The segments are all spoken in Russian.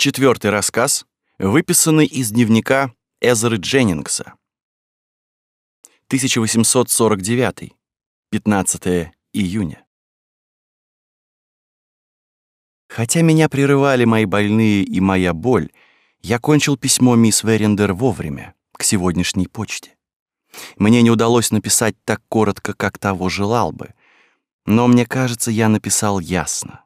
Четвертый рассказ, выписанный из дневника Эзеры Дженнингса. 1849. 15 июня. Хотя меня прерывали мои больные и моя боль, я кончил письмо мисс Верендер вовремя, к сегодняшней почте. Мне не удалось написать так коротко, как того желал бы, но мне кажется, я написал ясно.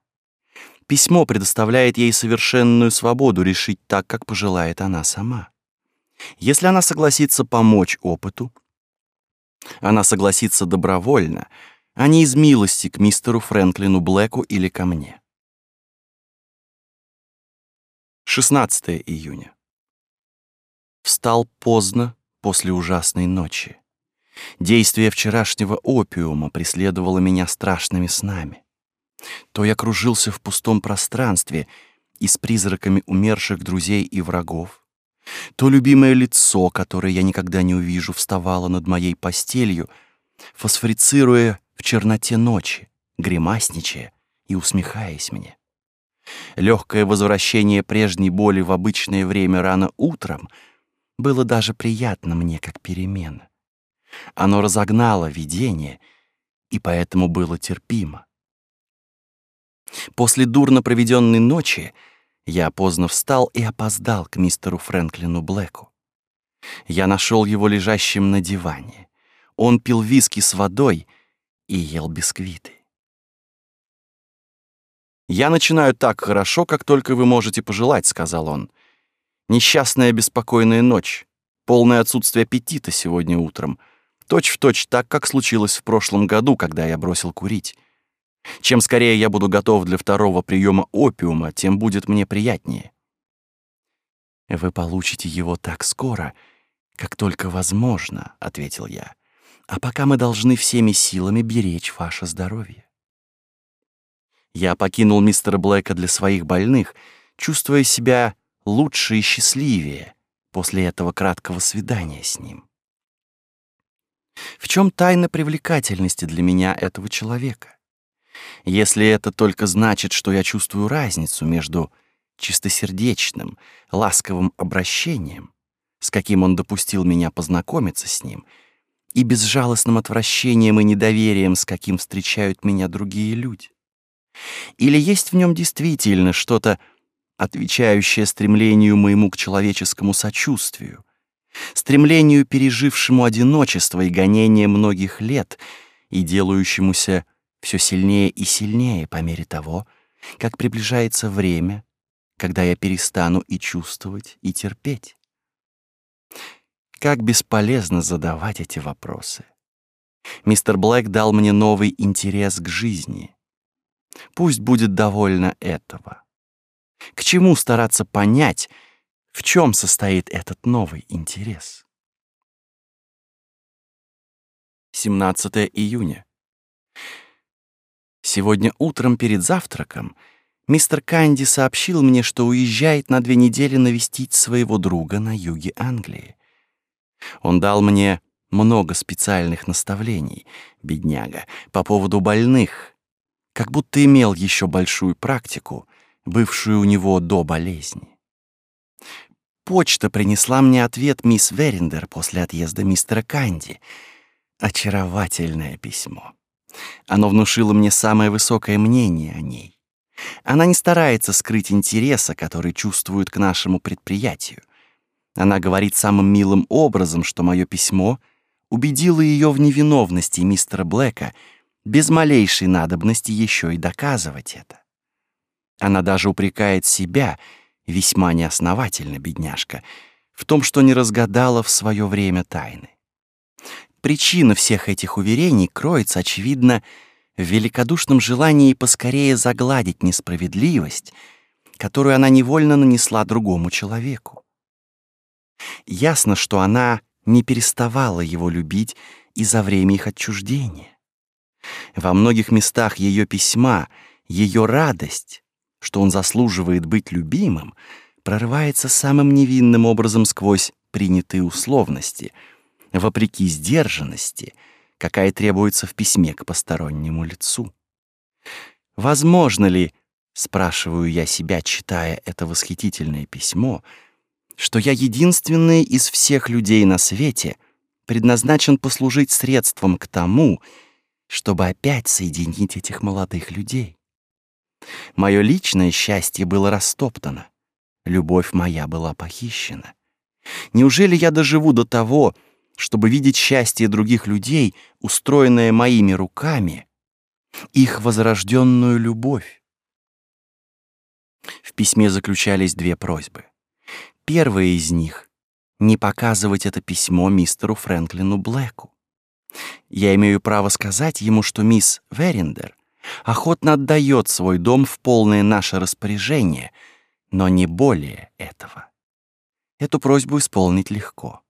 Письмо предоставляет ей совершенную свободу решить так, как пожелает она сама. Если она согласится помочь опыту, она согласится добровольно, а не из милости к мистеру Фрэнклину Блэку или ко мне. 16 июня. Встал поздно после ужасной ночи. Действие вчерашнего опиума преследовало меня страшными снами то я кружился в пустом пространстве и с призраками умерших друзей и врагов, то любимое лицо, которое я никогда не увижу, вставало над моей постелью, фосфорицируя в черноте ночи, гримасничая и усмехаясь мне. Легкое возвращение прежней боли в обычное время рано утром было даже приятно мне как перемена. Оно разогнало видение, и поэтому было терпимо. После дурно проведенной ночи я поздно встал и опоздал к мистеру Фрэнклину Блэку. Я нашел его лежащим на диване. Он пил виски с водой и ел бисквиты. «Я начинаю так хорошо, как только вы можете пожелать», — сказал он. «Несчастная беспокойная ночь, полное отсутствие аппетита сегодня утром, точь в точь так, как случилось в прошлом году, когда я бросил курить. Чем скорее я буду готов для второго приема опиума, тем будет мне приятнее. Вы получите его так скоро, как только возможно, ответил я. А пока мы должны всеми силами беречь ваше здоровье. Я покинул мистера Блэка для своих больных, чувствуя себя лучше и счастливее после этого краткого свидания с ним. В чем тайна привлекательности для меня этого человека? Если это только значит, что я чувствую разницу между чистосердечным, ласковым обращением, с каким он допустил меня познакомиться с ним, и безжалостным отвращением и недоверием, с каким встречают меня другие люди. Или есть в нем действительно что-то, отвечающее стремлению моему к человеческому сочувствию, стремлению, пережившему одиночество и гонение многих лет и делающемуся все сильнее и сильнее по мере того, как приближается время, когда я перестану и чувствовать, и терпеть. Как бесполезно задавать эти вопросы. Мистер Блэк дал мне новый интерес к жизни. Пусть будет довольно этого. К чему стараться понять, в чем состоит этот новый интерес? 17 июня. Сегодня утром перед завтраком мистер Канди сообщил мне, что уезжает на две недели навестить своего друга на юге Англии. Он дал мне много специальных наставлений, бедняга, по поводу больных, как будто имел еще большую практику, бывшую у него до болезни. Почта принесла мне ответ мисс Верендер после отъезда мистера Канди. Очаровательное письмо. Оно внушило мне самое высокое мнение о ней. Она не старается скрыть интереса, который чувствует к нашему предприятию. Она говорит самым милым образом, что мое письмо убедило ее в невиновности мистера Блэка без малейшей надобности еще и доказывать это. Она даже упрекает себя, весьма неосновательно, бедняжка, в том, что не разгадала в свое время тайны. Причина всех этих уверений кроется, очевидно, в великодушном желании поскорее загладить несправедливость, которую она невольно нанесла другому человеку. Ясно, что она не переставала его любить и за время их отчуждения. Во многих местах ее письма, ее радость, что он заслуживает быть любимым, прорывается самым невинным образом сквозь принятые условности — вопреки сдержанности, какая требуется в письме к постороннему лицу. Возможно ли, Спрашиваю я себя, читая это восхитительное письмо, что я единственный из всех людей на свете предназначен послужить средством к тому, чтобы опять соединить этих молодых людей. Мое личное счастье было растоптано, любовь моя была похищена. Неужели я доживу до того, чтобы видеть счастье других людей, устроенное моими руками, их возрожденную любовь? В письме заключались две просьбы. Первая из них — не показывать это письмо мистеру Фрэнклину Блэку. Я имею право сказать ему, что мисс Верендер охотно отдает свой дом в полное наше распоряжение, но не более этого. Эту просьбу исполнить легко.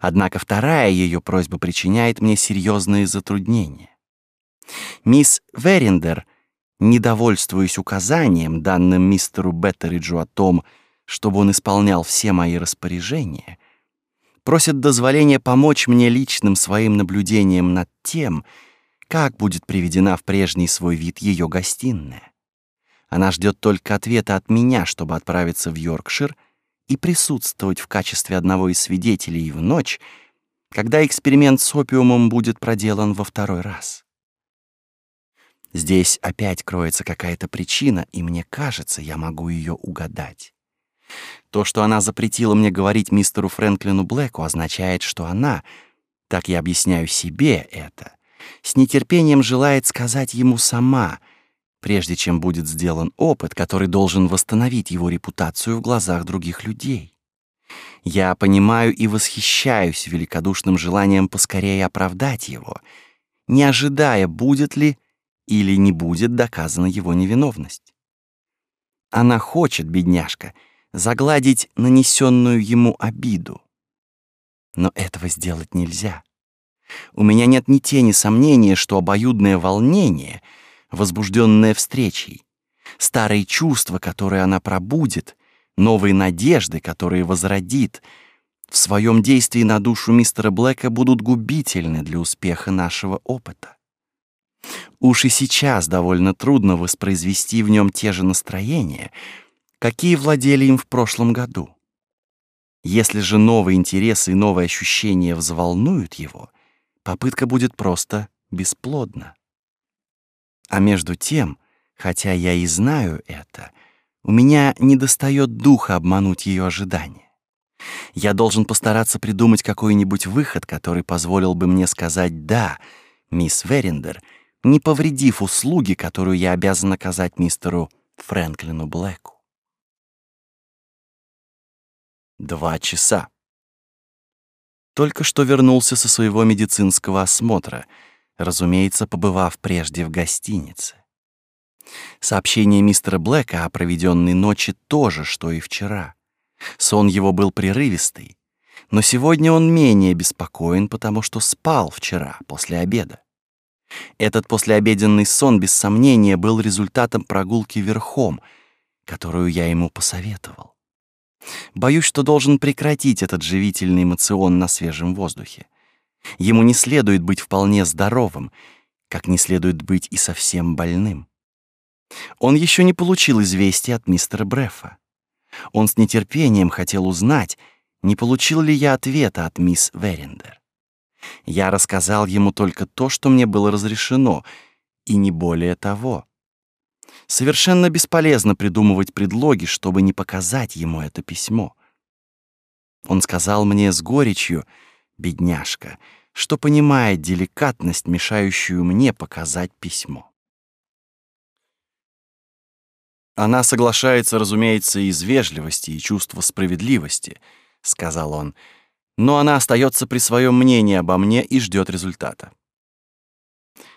Однако вторая ее просьба причиняет мне серьезные затруднения. Мисс Верендер, недовольствуясь указанием, данным мистеру Беттериджу о том, чтобы он исполнял все мои распоряжения, просит дозволения помочь мне личным своим наблюдением над тем, как будет приведена в прежний свой вид ее гостиная. Она ждет только ответа от меня, чтобы отправиться в Йоркшир — и присутствовать в качестве одного из свидетелей в ночь, когда эксперимент с опиумом будет проделан во второй раз. Здесь опять кроется какая-то причина, и мне кажется, я могу ее угадать. То, что она запретила мне говорить мистеру Фрэнклину Блэку, означает, что она, так я объясняю себе это, с нетерпением желает сказать ему сама — прежде чем будет сделан опыт, который должен восстановить его репутацию в глазах других людей. Я понимаю и восхищаюсь великодушным желанием поскорее оправдать его, не ожидая, будет ли или не будет доказана его невиновность. Она хочет, бедняжка, загладить нанесенную ему обиду. Но этого сделать нельзя. У меня нет ни тени сомнения, что обоюдное волнение — возбужденная встречей, старые чувства, которые она пробудет, новые надежды, которые возродит, в своем действии на душу мистера Блэка будут губительны для успеха нашего опыта. Уж и сейчас довольно трудно воспроизвести в нем те же настроения, какие владели им в прошлом году. Если же новые интересы и новые ощущения взволнуют его, попытка будет просто бесплодна. А между тем, хотя я и знаю это, у меня недостает духа обмануть ее ожидания. Я должен постараться придумать какой-нибудь выход, который позволил бы мне сказать «да», мисс Верендер, не повредив услуги, которую я обязан оказать мистеру Фрэнклину Блэку. Два часа. Только что вернулся со своего медицинского осмотра — разумеется, побывав прежде в гостинице. Сообщение мистера Блэка о проведенной ночи тоже, что и вчера. Сон его был прерывистый, но сегодня он менее беспокоен, потому что спал вчера после обеда. Этот послеобеденный сон, без сомнения, был результатом прогулки верхом, которую я ему посоветовал. Боюсь, что должен прекратить этот живительный эмоцион на свежем воздухе. Ему не следует быть вполне здоровым, как не следует быть и совсем больным. Он еще не получил известия от мистера Брефа. Он с нетерпением хотел узнать, не получил ли я ответа от мисс Верендер. Я рассказал ему только то, что мне было разрешено, и не более того. Совершенно бесполезно придумывать предлоги, чтобы не показать ему это письмо. Он сказал мне с горечью, бедняжка, что понимает деликатность, мешающую мне показать письмо. Она соглашается, разумеется, из вежливости и чувства справедливости, сказал он, но она остается при своем мнении обо мне и ждет результата.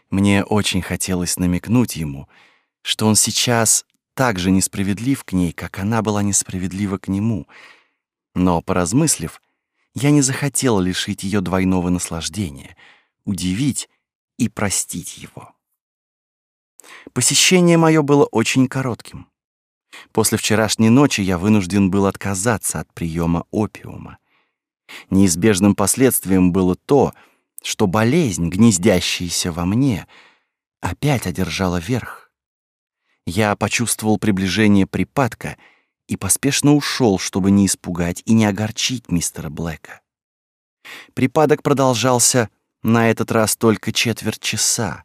Мне очень хотелось намекнуть ему, что он сейчас так же несправедлив к ней, как она была несправедлива к нему. Но, поразмыслив, я не захотел лишить ее двойного наслаждения, удивить и простить его. Посещение мое было очень коротким. После вчерашней ночи я вынужден был отказаться от приема опиума. Неизбежным последствием было то, что болезнь, гнездящаяся во мне, опять одержала верх. Я почувствовал приближение припадка и поспешно ушел, чтобы не испугать и не огорчить мистера Блэка. Припадок продолжался на этот раз только четверть часа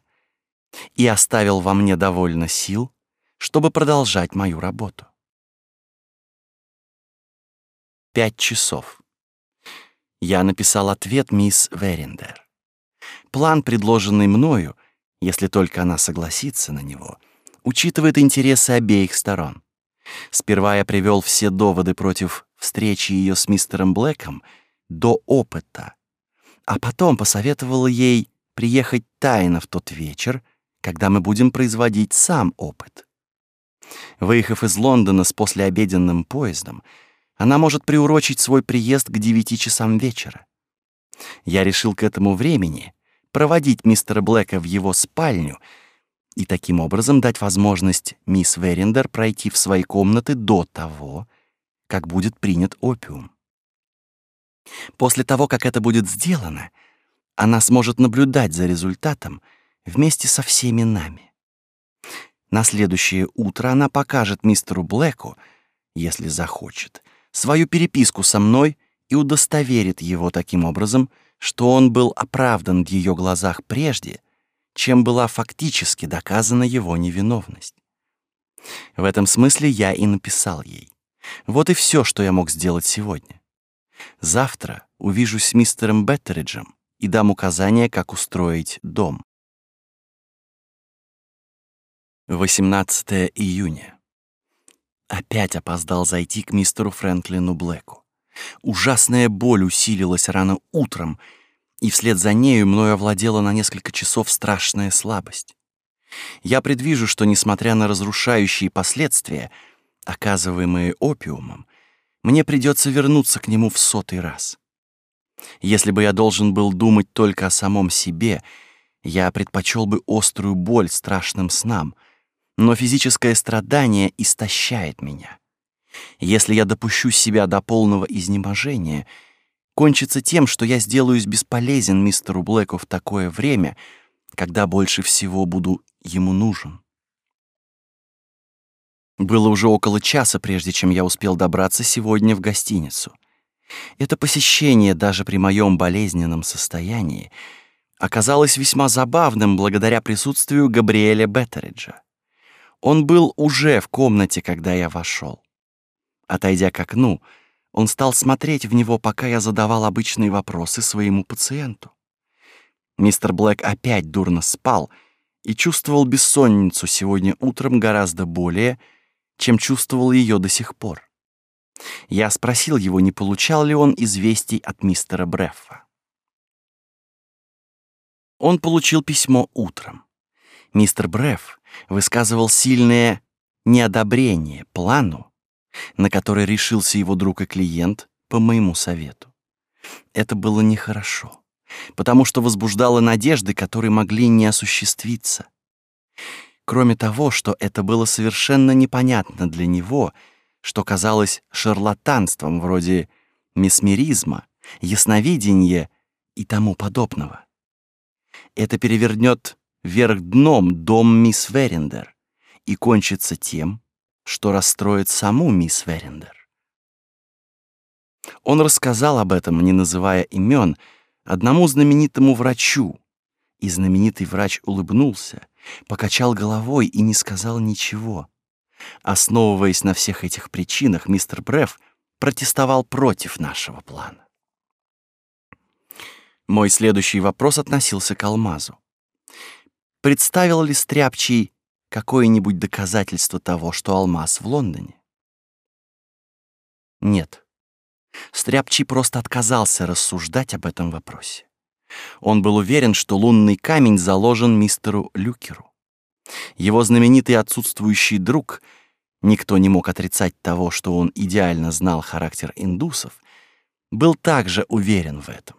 и оставил во мне довольно сил, чтобы продолжать мою работу. Пять часов. Я написал ответ мисс Верендер. План, предложенный мною, если только она согласится на него, учитывает интересы обеих сторон. Сперва я привел все доводы против встречи ее с мистером Блэком до опыта, а потом посоветовал ей приехать тайно в тот вечер, когда мы будем производить сам опыт. Выехав из Лондона с послеобеденным поездом, она может приурочить свой приезд к девяти часам вечера. Я решил к этому времени проводить мистера Блэка в его спальню и таким образом дать возможность мисс Верендер пройти в свои комнаты до того, как будет принят опиум. После того, как это будет сделано, она сможет наблюдать за результатом вместе со всеми нами. На следующее утро она покажет мистеру Блэку, если захочет, свою переписку со мной и удостоверит его таким образом, что он был оправдан в ее глазах прежде, чем была фактически доказана его невиновность. В этом смысле я и написал ей. Вот и все, что я мог сделать сегодня. Завтра увижусь с мистером Беттериджем и дам указания, как устроить дом. 18 июня. Опять опоздал зайти к мистеру Фрэнклину Блэку. Ужасная боль усилилась рано утром, и вслед за нею мною овладела на несколько часов страшная слабость. Я предвижу, что, несмотря на разрушающие последствия, оказываемые опиумом, мне придется вернуться к нему в сотый раз. Если бы я должен был думать только о самом себе, я предпочел бы острую боль страшным снам, но физическое страдание истощает меня. Если я допущу себя до полного изнеможения, кончится тем, что я сделаюсь бесполезен мистеру Блэку в такое время, когда больше всего буду ему нужен. Было уже около часа, прежде чем я успел добраться сегодня в гостиницу. Это посещение даже при моем болезненном состоянии оказалось весьма забавным благодаря присутствию Габриэля Беттериджа. Он был уже в комнате, когда я вошел. Отойдя к окну, он стал смотреть в него, пока я задавал обычные вопросы своему пациенту. Мистер Блэк опять дурно спал и чувствовал бессонницу сегодня утром гораздо более, чем чувствовал ее до сих пор. Я спросил его, не получал ли он известий от мистера Бреффа. Он получил письмо утром. Мистер Брефф высказывал сильное неодобрение плану, на который решился его друг и клиент по моему совету. Это было нехорошо, потому что возбуждало надежды, которые могли не осуществиться. Кроме того, что это было совершенно непонятно для него, что казалось шарлатанством вроде месмеризма, ясновидения и тому подобного. Это перевернет вверх дном дом мисс Верендер и кончится тем, что расстроит саму мисс Верендер. Он рассказал об этом, не называя имен, одному знаменитому врачу, и знаменитый врач улыбнулся, покачал головой и не сказал ничего. Основываясь на всех этих причинах, мистер Бреф протестовал против нашего плана. Мой следующий вопрос относился к алмазу. Представил ли Стряпчий какое-нибудь доказательство того, что алмаз в Лондоне? Нет. Стряпчий просто отказался рассуждать об этом вопросе. Он был уверен, что лунный камень заложен мистеру Люкеру. Его знаменитый отсутствующий друг, никто не мог отрицать того, что он идеально знал характер индусов, был также уверен в этом.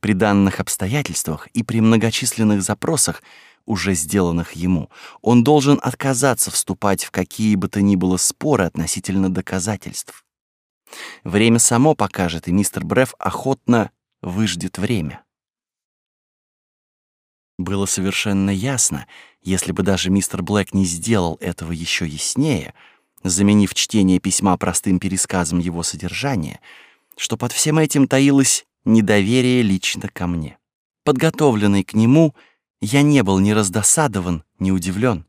При данных обстоятельствах и при многочисленных запросах уже сделанных ему, он должен отказаться вступать в какие бы то ни было споры относительно доказательств. Время само покажет, и мистер Бреф охотно выждет время. Было совершенно ясно, Если бы даже мистер Блэк не сделал этого еще яснее, заменив чтение письма простым пересказом его содержания, что под всем этим таилось недоверие лично ко мне. Подготовленный к нему, я не был ни раздосадован, ни удивлен.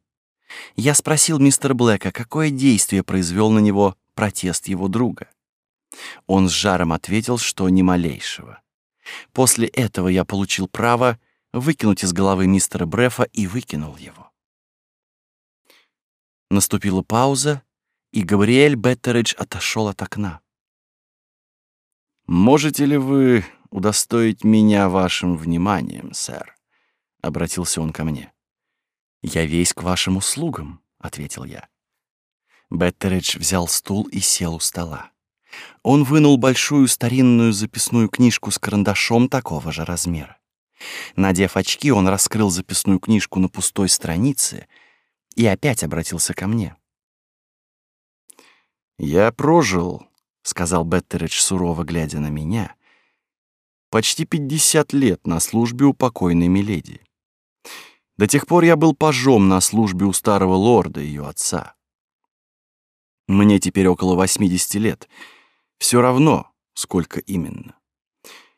Я спросил мистера Блэка, какое действие произвел на него протест его друга. Он с жаром ответил, что ни малейшего. После этого я получил право выкинуть из головы мистера Брефа и выкинул его. Наступила пауза, и Габриэль Беттеридж отошел от окна. «Можете ли вы удостоить меня вашим вниманием, сэр?» — обратился он ко мне. «Я весь к вашим услугам», — ответил я. Беттеридж взял стул и сел у стола. Он вынул большую старинную записную книжку с карандашом такого же размера. Надев очки, он раскрыл записную книжку на пустой странице и опять обратился ко мне. «Я прожил», — сказал Беттеридж, сурово глядя на меня, «почти пятьдесят лет на службе у покойной Миледи. До тех пор я был пажом на службе у старого лорда, ее отца. Мне теперь около восьмидесяти лет. Все равно, сколько именно.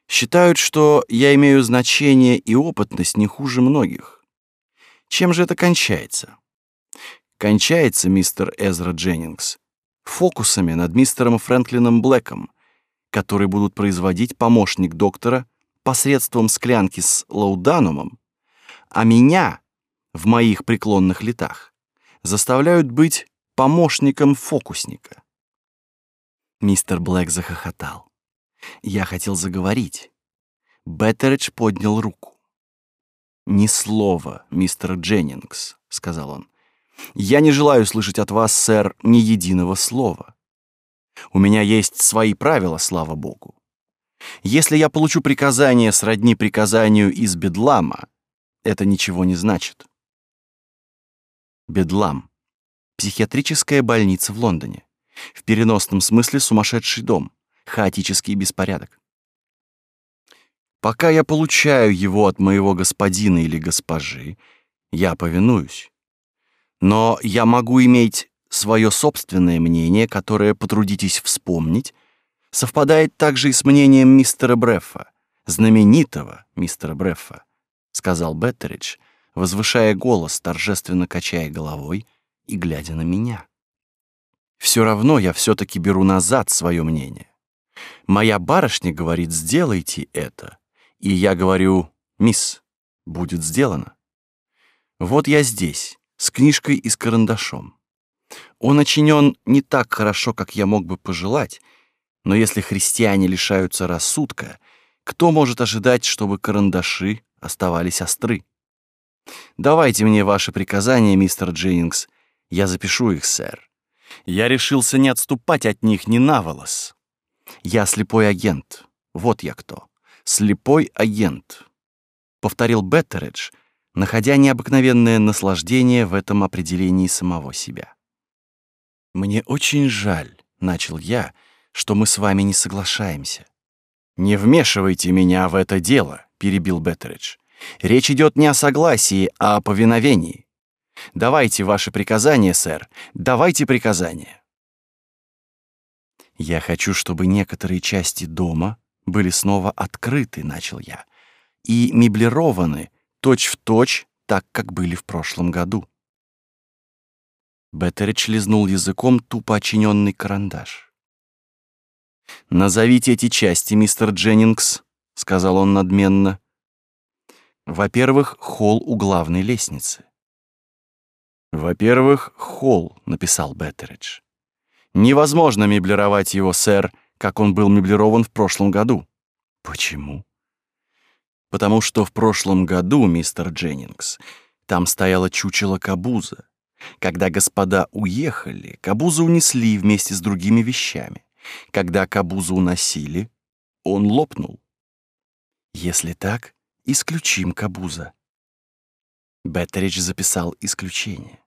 Считают, что я имею значение и опытность не хуже многих. Чем же это кончается? Кончается, мистер Эзра Дженнингс, фокусами над мистером Фрэнклином Блэком, которые будут производить помощник доктора посредством склянки с лауданумом, а меня в моих преклонных летах заставляют быть помощником фокусника. Мистер Блэк захохотал. Я хотел заговорить. Беттеридж поднял руку. «Ни слова, мистер Дженнингс», — сказал он. «Я не желаю слышать от вас, сэр, ни единого слова. У меня есть свои правила, слава богу. Если я получу приказание сродни приказанию из Бедлама, это ничего не значит». Бедлам. Психиатрическая больница в Лондоне. В переносном смысле сумасшедший дом хаотический беспорядок. Пока я получаю его от моего господина или госпожи, я повинуюсь. Но я могу иметь свое собственное мнение, которое, потрудитесь вспомнить, совпадает также и с мнением мистера Бреффа, знаменитого мистера Бреффа, сказал Беттеридж, возвышая голос, торжественно качая головой и глядя на меня. Все равно я все-таки беру назад свое мнение. Моя барышня говорит, сделайте это. И я говорю, мисс, будет сделано. Вот я здесь, с книжкой и с карандашом. Он очинен не так хорошо, как я мог бы пожелать, но если христиане лишаются рассудка, кто может ожидать, чтобы карандаши оставались остры? Давайте мне ваши приказания, мистер Дженнингс. Я запишу их, сэр. Я решился не отступать от них ни на волос. Я слепой агент. Вот я кто. Слепой агент. Повторил Беттередж, находя необыкновенное наслаждение в этом определении самого себя. Мне очень жаль, начал я, что мы с вами не соглашаемся. Не вмешивайте меня в это дело, перебил Беттередж. Речь идет не о согласии, а о повиновении. Давайте ваши приказания, сэр. Давайте приказания. «Я хочу, чтобы некоторые части дома были снова открыты», — начал я, «и меблированы точь-в-точь, так, как были в прошлом году». Беттеридж лизнул языком тупо очиненный карандаш. «Назовите эти части, мистер Дженнингс», — сказал он надменно. «Во-первых, холл у главной лестницы». «Во-первых, холл», — написал Беттеридж. Невозможно меблировать его, сэр, как он был меблирован в прошлом году. Почему? Потому что в прошлом году, мистер Дженнингс, там стояло чучело Кабуза. Когда господа уехали, Кабуза унесли вместе с другими вещами. Когда Кабуза уносили, он лопнул. Если так, исключим Кабуза. Беттеридж записал исключение.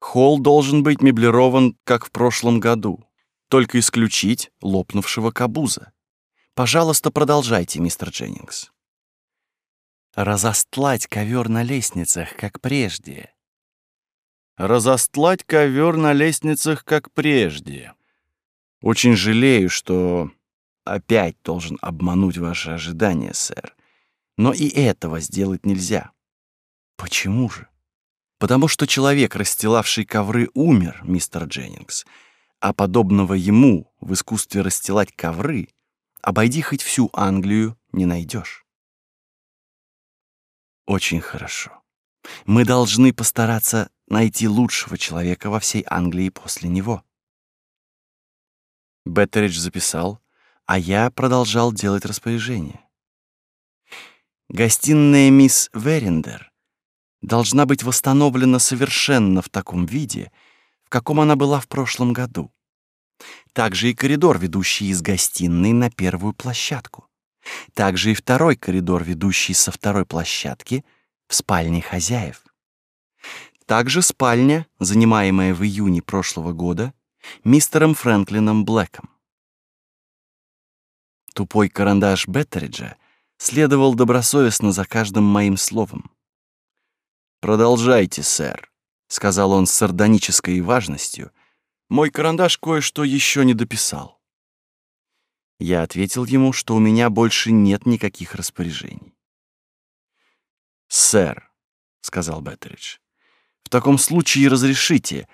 Холл должен быть меблирован, как в прошлом году. Только исключить лопнувшего кабуза. Пожалуйста, продолжайте, мистер Дженнингс. разостлать ковер на лестницах, как прежде. Разостлать ковер на лестницах, как прежде. Очень жалею, что опять должен обмануть ваши ожидания, сэр. Но и этого сделать нельзя. Почему же? Потому что человек, расстилавший ковры, умер, мистер Дженнингс, а подобного ему в искусстве расстилать ковры обойди хоть всю Англию не найдешь. Очень хорошо. Мы должны постараться найти лучшего человека во всей Англии после него. Беттеридж записал, а я продолжал делать распоряжение. Гостиная мисс Верендер должна быть восстановлена совершенно в таком виде, в каком она была в прошлом году. Также и коридор, ведущий из гостиной на первую площадку. Также и второй коридор, ведущий со второй площадки в спальне хозяев. Также спальня, занимаемая в июне прошлого года мистером Фрэнклином Блэком. Тупой карандаш Беттериджа следовал добросовестно за каждым моим словом. «Продолжайте, сэр», — сказал он с сардонической важностью. «Мой карандаш кое-что еще не дописал». Я ответил ему, что у меня больше нет никаких распоряжений. «Сэр», — сказал Беттеридж, — «в таком случае разрешите,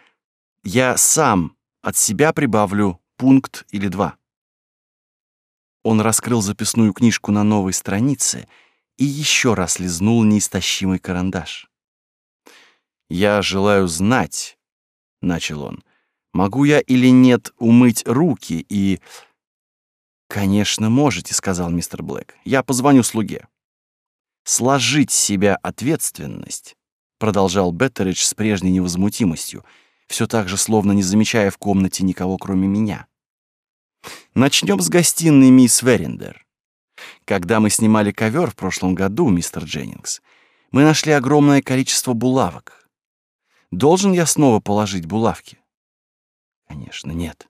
я сам от себя прибавлю пункт или два». Он раскрыл записную книжку на новой странице и еще раз лизнул неистощимый карандаш. «Я желаю знать», — начал он, — «могу я или нет умыть руки и...» «Конечно, можете», — сказал мистер Блэк. «Я позвоню слуге». «Сложить себя ответственность», — продолжал Беттеридж с прежней невозмутимостью, все так же, словно не замечая в комнате никого, кроме меня. Начнем с гостиной мисс Верендер. Когда мы снимали ковер в прошлом году, мистер Дженнингс, мы нашли огромное количество булавок. Должен я снова положить булавки? Конечно, нет.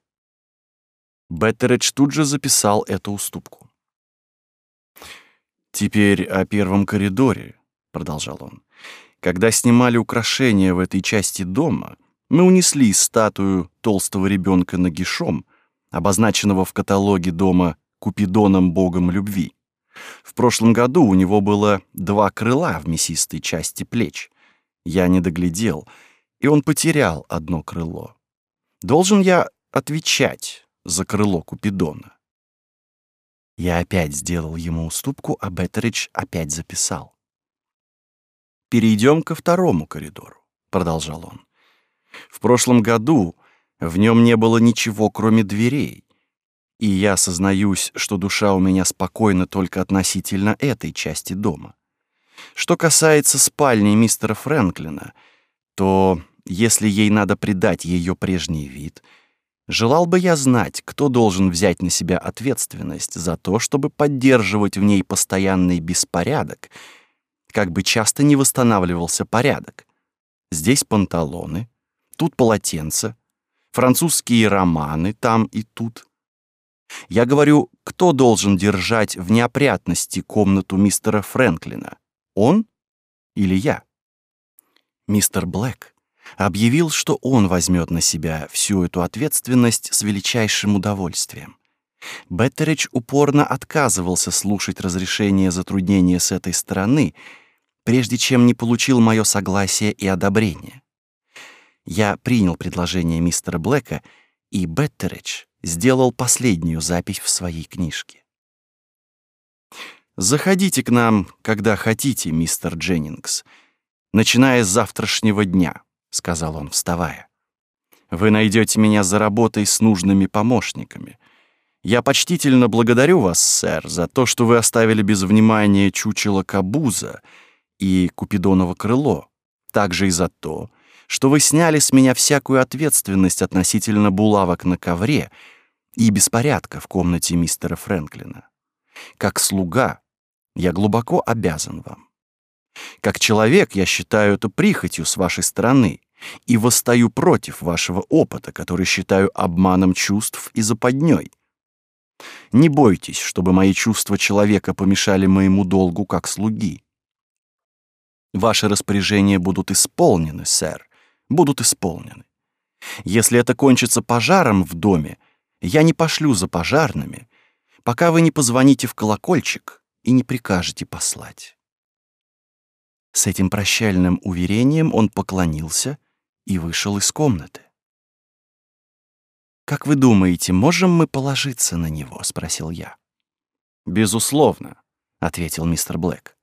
Беттередж тут же записал эту уступку. «Теперь о первом коридоре», — продолжал он. «Когда снимали украшения в этой части дома, мы унесли статую толстого ребенка нагишом, обозначенного в каталоге дома Купидоном богом любви. В прошлом году у него было два крыла в мясистой части плеч. Я не доглядел, и он потерял одно крыло. Должен я отвечать за крыло Купидона? Я опять сделал ему уступку, а Беттеридж опять записал. «Перейдем ко второму коридору», — продолжал он. «В прошлом году в нем не было ничего, кроме дверей. И я сознаюсь, что душа у меня спокойна только относительно этой части дома. Что касается спальни мистера Фрэнклина, то, если ей надо придать ее прежний вид, желал бы я знать, кто должен взять на себя ответственность за то, чтобы поддерживать в ней постоянный беспорядок, как бы часто не восстанавливался порядок. Здесь панталоны, тут полотенце, французские романы там и тут. Я говорю, кто должен держать в неопрятности комнату мистера Фрэнклина? Он или я? Мистер Блэк объявил, что он возьмет на себя всю эту ответственность с величайшим удовольствием. Беттеридж упорно отказывался слушать разрешение затруднения с этой стороны, прежде чем не получил мое согласие и одобрение. Я принял предложение мистера Блэка, и Беттеридж сделал последнюю запись в своей книжке. «Заходите к нам, когда хотите, мистер Дженнингс, начиная с завтрашнего дня», — сказал он, вставая. «Вы найдете меня за работой с нужными помощниками. Я почтительно благодарю вас, сэр, за то, что вы оставили без внимания чучело Кабуза и Купидоново крыло, также и за то, что вы сняли с меня всякую ответственность относительно булавок на ковре и беспорядка в комнате мистера Фрэнклина. Как слуга я глубоко обязан вам. Как человек я считаю это прихотью с вашей стороны и восстаю против вашего опыта, который считаю обманом чувств и западней. Не бойтесь, чтобы мои чувства человека помешали моему долгу как слуги. Ваши распоряжения будут исполнены, сэр, будут исполнены. Если это кончится пожаром в доме, я не пошлю за пожарными, пока вы не позвоните в колокольчик и не прикажете послать. С этим прощальным уверением он поклонился и вышел из комнаты. «Как вы думаете, можем мы положиться на него?» — спросил я. «Безусловно», — ответил мистер Блэк.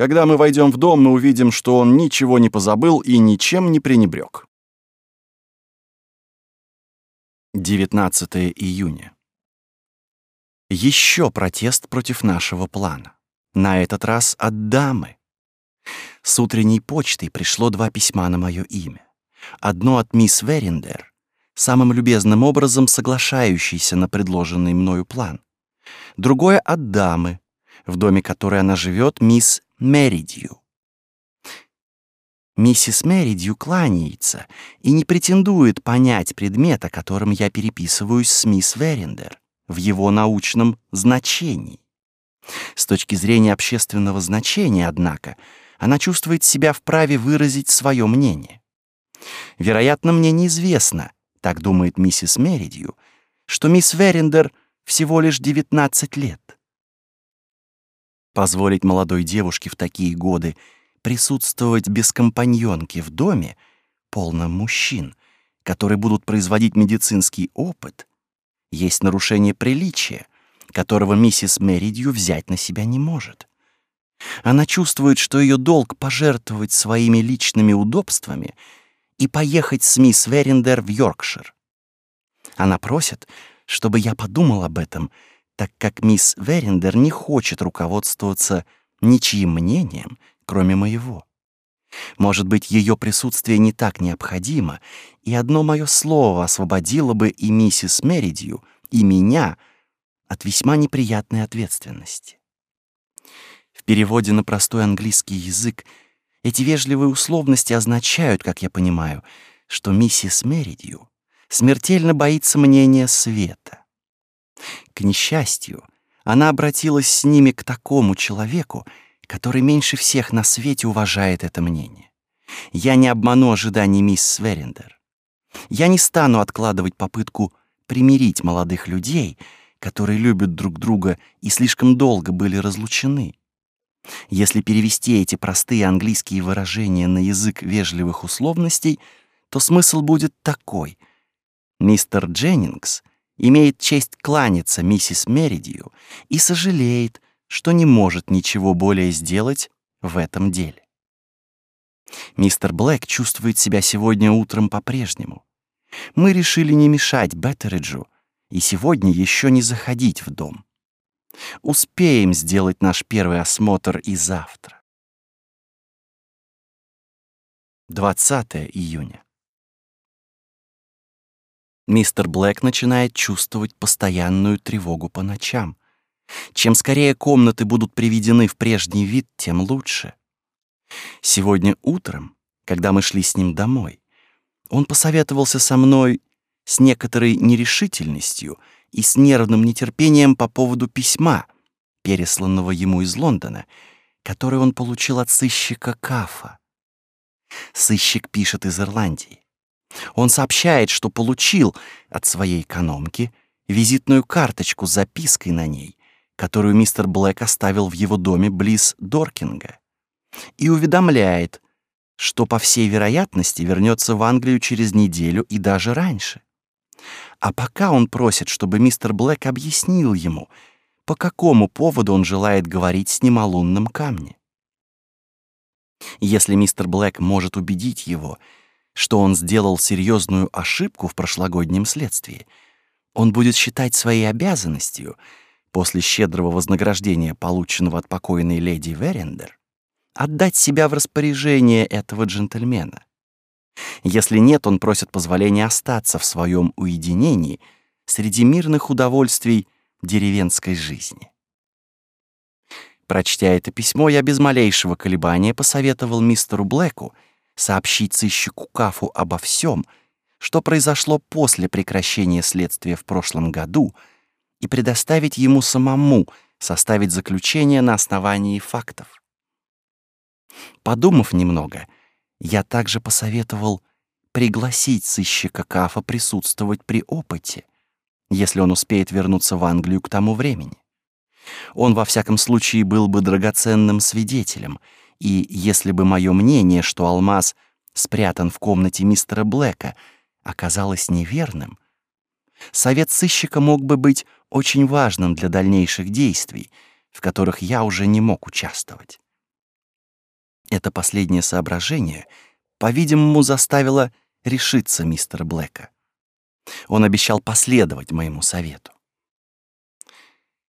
«Когда мы войдем в дом, мы увидим, что он ничего не позабыл и ничем не пренебрег». 19 июня. Еще протест против нашего плана. На этот раз от дамы. С утренней почтой пришло два письма на мое имя. Одно от мисс Верендер, самым любезным образом соглашающейся на предложенный мною план. Другое от дамы, в доме которой она живет, мисс Меридью. Миссис Меридью кланяется и не претендует понять предмет, о котором я переписываюсь с мисс Верендер, в его научном значении. С точки зрения общественного значения, однако, она чувствует себя вправе выразить свое мнение. Вероятно, мне неизвестно, так думает миссис Меридью, что мисс Верендер всего лишь 19 лет. Позволить молодой девушке в такие годы присутствовать без компаньонки в доме, полном мужчин, которые будут производить медицинский опыт, есть нарушение приличия, которого миссис Меридью взять на себя не может. Она чувствует, что ее долг пожертвовать своими личными удобствами и поехать с мисс Верендер в Йоркшир. Она просит, чтобы я подумал об этом, так как мисс Верендер не хочет руководствоваться ничьим мнением, кроме моего. Может быть, ее присутствие не так необходимо, и одно мое слово освободило бы и миссис Меридью, и меня от весьма неприятной ответственности. В переводе на простой английский язык эти вежливые условности означают, как я понимаю, что миссис Меридью смертельно боится мнения света. К несчастью, она обратилась с ними к такому человеку, который меньше всех на свете уважает это мнение. Я не обману ожиданий мисс Сверендер. Я не стану откладывать попытку примирить молодых людей, которые любят друг друга и слишком долго были разлучены. Если перевести эти простые английские выражения на язык вежливых условностей, то смысл будет такой. Мистер Дженнингс имеет честь кланяться миссис Меридию и сожалеет, что не может ничего более сделать в этом деле. Мистер Блэк чувствует себя сегодня утром по-прежнему. Мы решили не мешать Беттериджу и сегодня еще не заходить в дом. Успеем сделать наш первый осмотр и завтра. 20 июня. Мистер Блэк начинает чувствовать постоянную тревогу по ночам. Чем скорее комнаты будут приведены в прежний вид, тем лучше. Сегодня утром, когда мы шли с ним домой, он посоветовался со мной с некоторой нерешительностью — и с нервным нетерпением по поводу письма, пересланного ему из Лондона, которое он получил от сыщика Кафа. Сыщик пишет из Ирландии. Он сообщает, что получил от своей экономки визитную карточку с запиской на ней, которую мистер Блэк оставил в его доме близ Доркинга, и уведомляет, что по всей вероятности вернется в Англию через неделю и даже раньше. А пока он просит, чтобы мистер Блэк объяснил ему, по какому поводу он желает говорить с ним о лунном камне. Если мистер Блэк может убедить его, что он сделал серьезную ошибку в прошлогоднем следствии, он будет считать своей обязанностью, после щедрого вознаграждения, полученного от покойной леди Верендер, отдать себя в распоряжение этого джентльмена. Если нет, он просит позволения остаться в своем уединении среди мирных удовольствий деревенской жизни. Прочтя это письмо, я без малейшего колебания посоветовал мистеру Блэку сообщить сыщику Кафу обо всем, что произошло после прекращения следствия в прошлом году, и предоставить ему самому составить заключение на основании фактов. Подумав немного, я также посоветовал пригласить сыщика Кафа присутствовать при опыте, если он успеет вернуться в Англию к тому времени. Он, во всяком случае, был бы драгоценным свидетелем, и если бы мое мнение, что алмаз спрятан в комнате мистера Блэка, оказалось неверным, совет сыщика мог бы быть очень важным для дальнейших действий, в которых я уже не мог участвовать. Это последнее соображение, по-видимому, заставило решиться мистера Блэка. Он обещал последовать моему совету.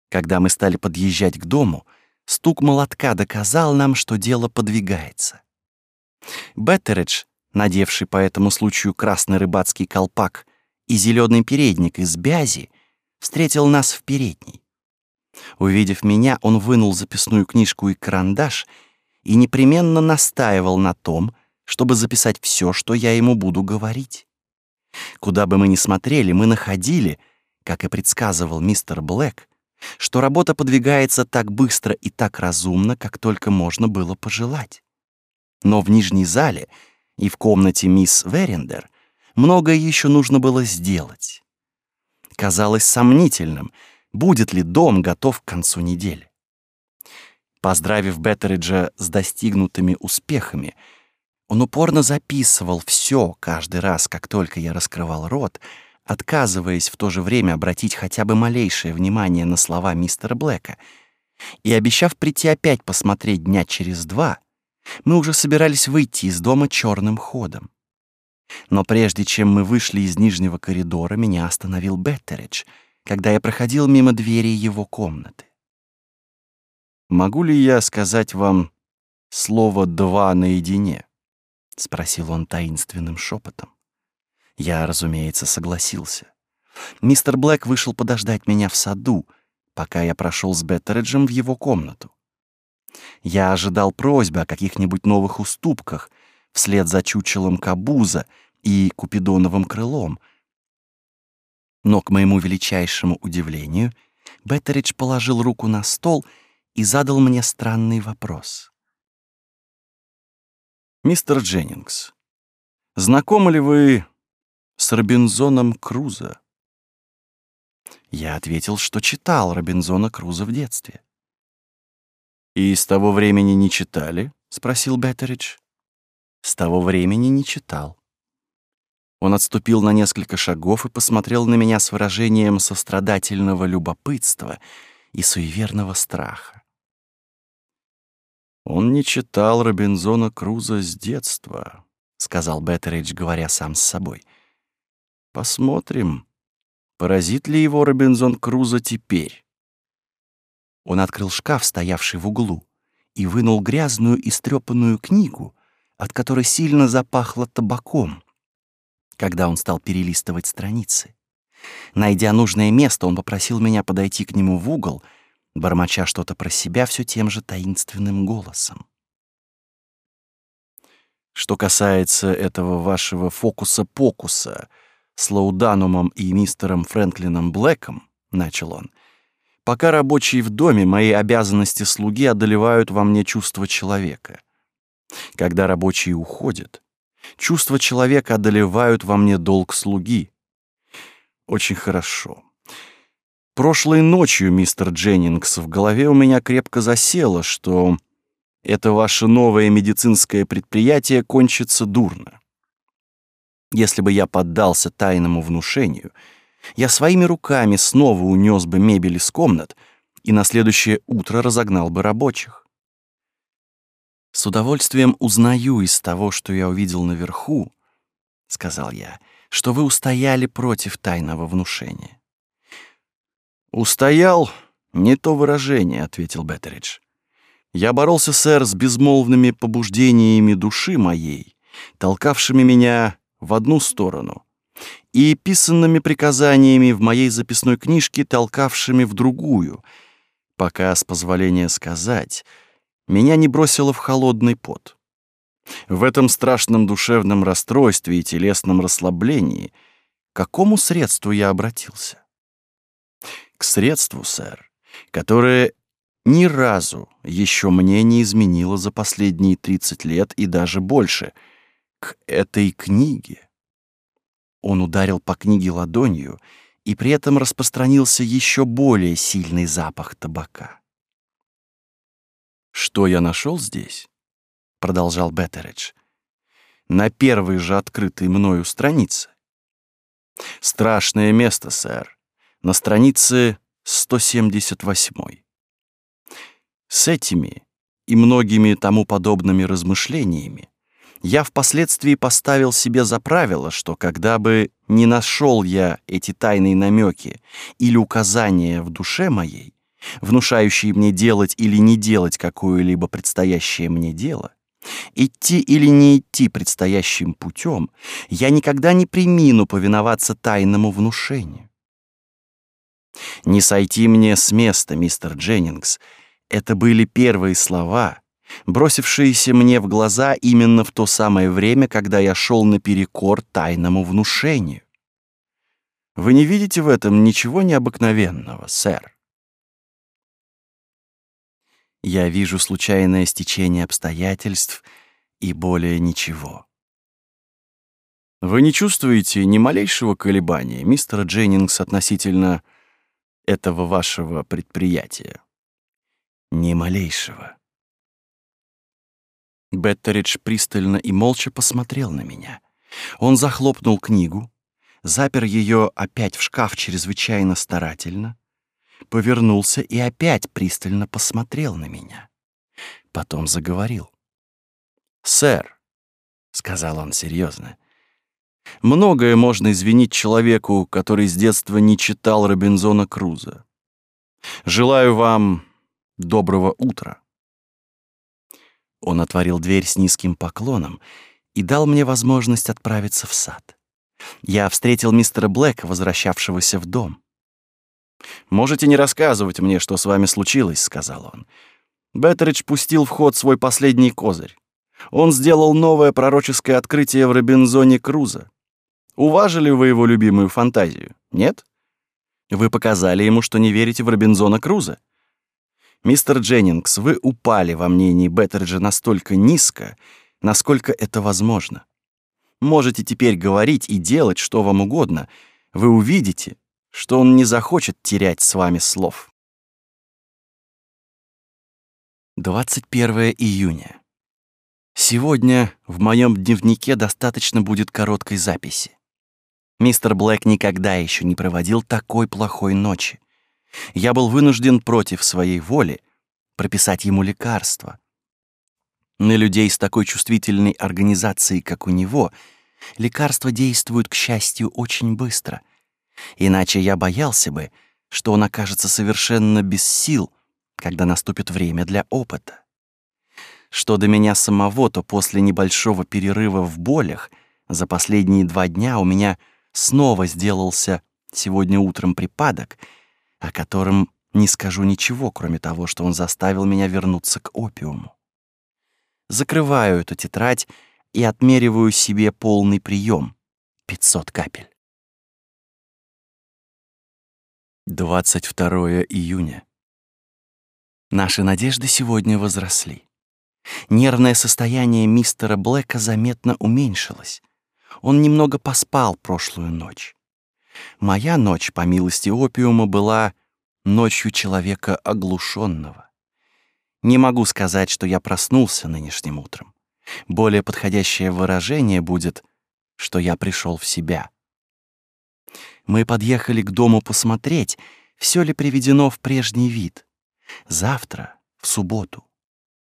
Когда мы стали подъезжать к дому, стук молотка доказал нам, что дело подвигается. Беттеридж, надевший по этому случаю красный рыбацкий колпак и зеленый передник из бязи, встретил нас в передней. Увидев меня, он вынул записную книжку и карандаш и непременно настаивал на том, чтобы записать все, что я ему буду говорить. Куда бы мы ни смотрели, мы находили, как и предсказывал мистер Блэк, что работа подвигается так быстро и так разумно, как только можно было пожелать. Но в нижней зале и в комнате мисс Верендер многое еще нужно было сделать. Казалось сомнительным, будет ли дом готов к концу недели. Поздравив Беттериджа с достигнутыми успехами, он упорно записывал все каждый раз, как только я раскрывал рот, отказываясь в то же время обратить хотя бы малейшее внимание на слова мистера Блэка. И обещав прийти опять посмотреть дня через два, мы уже собирались выйти из дома черным ходом. Но прежде чем мы вышли из нижнего коридора, меня остановил Беттеридж, когда я проходил мимо двери его комнаты. «Могу ли я сказать вам слово «два» наедине?» — спросил он таинственным шепотом. Я, разумеется, согласился. Мистер Блэк вышел подождать меня в саду, пока я прошел с Беттереджем в его комнату. Я ожидал просьбы о каких-нибудь новых уступках вслед за чучелом Кабуза и Купидоновым крылом. Но, к моему величайшему удивлению, Беттеридж положил руку на стол и задал мне странный вопрос. «Мистер Дженнингс, знакомы ли вы с Робинзоном Крузо?» Я ответил, что читал Робинзона Крузо в детстве. «И с того времени не читали?» — спросил Беттеридж. «С того времени не читал». Он отступил на несколько шагов и посмотрел на меня с выражением сострадательного любопытства и суеверного страха. «Он не читал Робинзона Круза с детства», — сказал Беттеридж, говоря сам с собой. Посмотрим, поразит ли его Робинзон Крузо теперь. Он открыл шкаф, стоявший в углу, и вынул грязную и стрёпанную книгу, от которой сильно запахло табаком, когда он стал перелистывать страницы. Найдя нужное место, он попросил меня подойти к нему в угол, бормоча что-то про себя все тем же таинственным голосом. Что касается этого вашего фокуса-покуса — с Лауданумом и мистером Фрэнклином Блэком, — начал он, — пока рабочие в доме, мои обязанности слуги одолевают во мне чувство человека. Когда рабочие уходят, чувства человека одолевают во мне долг слуги. Очень хорошо. Прошлой ночью, мистер Дженнингс, в голове у меня крепко засело, что это ваше новое медицинское предприятие кончится дурно. Если бы я поддался тайному внушению, я своими руками снова унес бы мебель из комнат и на следующее утро разогнал бы рабочих. «С удовольствием узнаю из того, что я увидел наверху, — сказал я, — что вы устояли против тайного внушения». «Устоял — не то выражение», — ответил Беттеридж. «Я боролся, сэр, с безмолвными побуждениями души моей, толкавшими меня в одну сторону и писанными приказаниями в моей записной книжке, толкавшими в другую, пока, с позволения сказать, меня не бросило в холодный пот. В этом страшном душевном расстройстве и телесном расслаблении к какому средству я обратился? К средству, сэр, которое ни разу еще мне не изменило за последние 30 лет и даже больше к этой книге. Он ударил по книге ладонью, и при этом распространился еще более сильный запах табака. «Что я нашел здесь?» — продолжал Беттеридж. «На первой же открытой мною странице. Страшное место, сэр. На странице 178. С этими и многими тому подобными размышлениями я впоследствии поставил себе за правило, что когда бы не нашел я эти тайные намеки или указания в душе моей, внушающие мне делать или не делать какое-либо предстоящее мне дело, идти или не идти предстоящим путем, я никогда не примину повиноваться тайному внушению. Не сойти мне с места, мистер Дженнингс, — это были первые слова, бросившиеся мне в глаза именно в то самое время, когда я шел наперекор тайному внушению. Вы не видите в этом ничего необыкновенного, сэр? Я вижу случайное стечение обстоятельств и более ничего. Вы не чувствуете ни малейшего колебания, мистер Дженнингс, относительно этого вашего предприятия? Ни малейшего. Беттеридж пристально и молча посмотрел на меня. Он захлопнул книгу, запер ее опять в шкаф чрезвычайно старательно, повернулся и опять пристально посмотрел на меня. Потом заговорил. «Сэр», — сказал он серьезно, — «многое можно извинить человеку, который с детства не читал Робинзона Круза. Желаю вам Доброго утра. Он отворил дверь с низким поклоном и дал мне возможность отправиться в сад. Я встретил мистера Блэка, возвращавшегося в дом. «Можете не рассказывать мне, что с вами случилось», — сказал он. Беттеридж пустил в ход свой последний козырь. Он сделал новое пророческое открытие в Робинзоне Круза. Уважили вы его любимую фантазию? Нет? Вы показали ему, что не верите в Робинзона Круза. Мистер Дженнингс, вы упали во мнении Беттерджа настолько низко, насколько это возможно. Можете теперь говорить и делать что вам угодно. Вы увидите, что он не захочет терять с вами слов. 21 июня. Сегодня в моем дневнике достаточно будет короткой записи. Мистер Блэк никогда еще не проводил такой плохой ночи я был вынужден против своей воли прописать ему лекарство. На людей с такой чувствительной организацией, как у него, лекарства действуют, к счастью, очень быстро. Иначе я боялся бы, что он окажется совершенно без сил, когда наступит время для опыта. Что до меня самого, то после небольшого перерыва в болях за последние два дня у меня снова сделался сегодня утром припадок — о котором не скажу ничего, кроме того, что он заставил меня вернуться к опиуму. Закрываю эту тетрадь и отмериваю себе полный прием — 500 капель. 22 июня. Наши надежды сегодня возросли. Нервное состояние мистера Блэка заметно уменьшилось. Он немного поспал прошлую ночь. Моя ночь, по милости опиума, была ночью человека оглушенного. Не могу сказать, что я проснулся нынешним утром. Более подходящее выражение будет, что я пришел в себя. Мы подъехали к дому посмотреть, все ли приведено в прежний вид. Завтра, в субботу,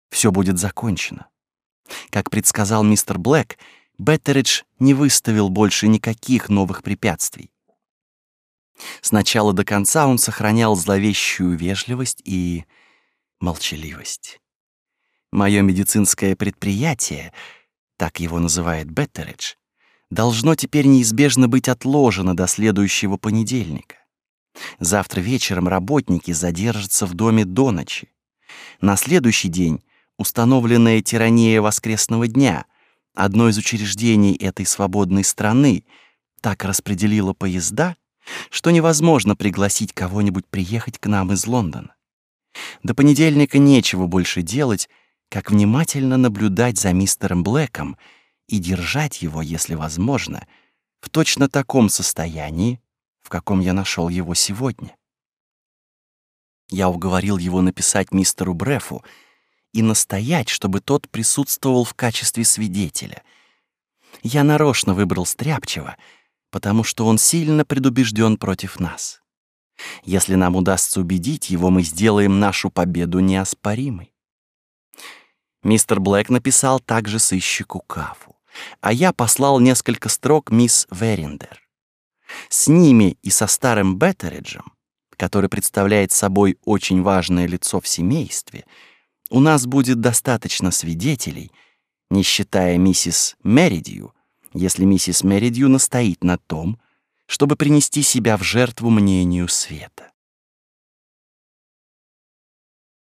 все будет закончено. Как предсказал мистер Блэк, Беттеридж не выставил больше никаких новых препятствий. С начала до конца он сохранял зловещую вежливость и молчаливость. Мое медицинское предприятие, так его называет Беттеридж, должно теперь неизбежно быть отложено до следующего понедельника. Завтра вечером работники задержатся в доме до ночи. На следующий день установленная тирания воскресного дня, одно из учреждений этой свободной страны, так распределило поезда, что невозможно пригласить кого-нибудь приехать к нам из Лондона. До понедельника нечего больше делать, как внимательно наблюдать за мистером Блэком и держать его, если возможно, в точно таком состоянии, в каком я нашел его сегодня. Я уговорил его написать мистеру Брефу и настоять, чтобы тот присутствовал в качестве свидетеля. Я нарочно выбрал Стряпчева, потому что он сильно предубежден против нас. Если нам удастся убедить его, мы сделаем нашу победу неоспоримой. Мистер Блэк написал также сыщику Кафу, а я послал несколько строк мисс Верендер. С ними и со старым Беттериджем, который представляет собой очень важное лицо в семействе, у нас будет достаточно свидетелей, не считая миссис Меридью, если миссис Меридью настоит на том, чтобы принести себя в жертву мнению света.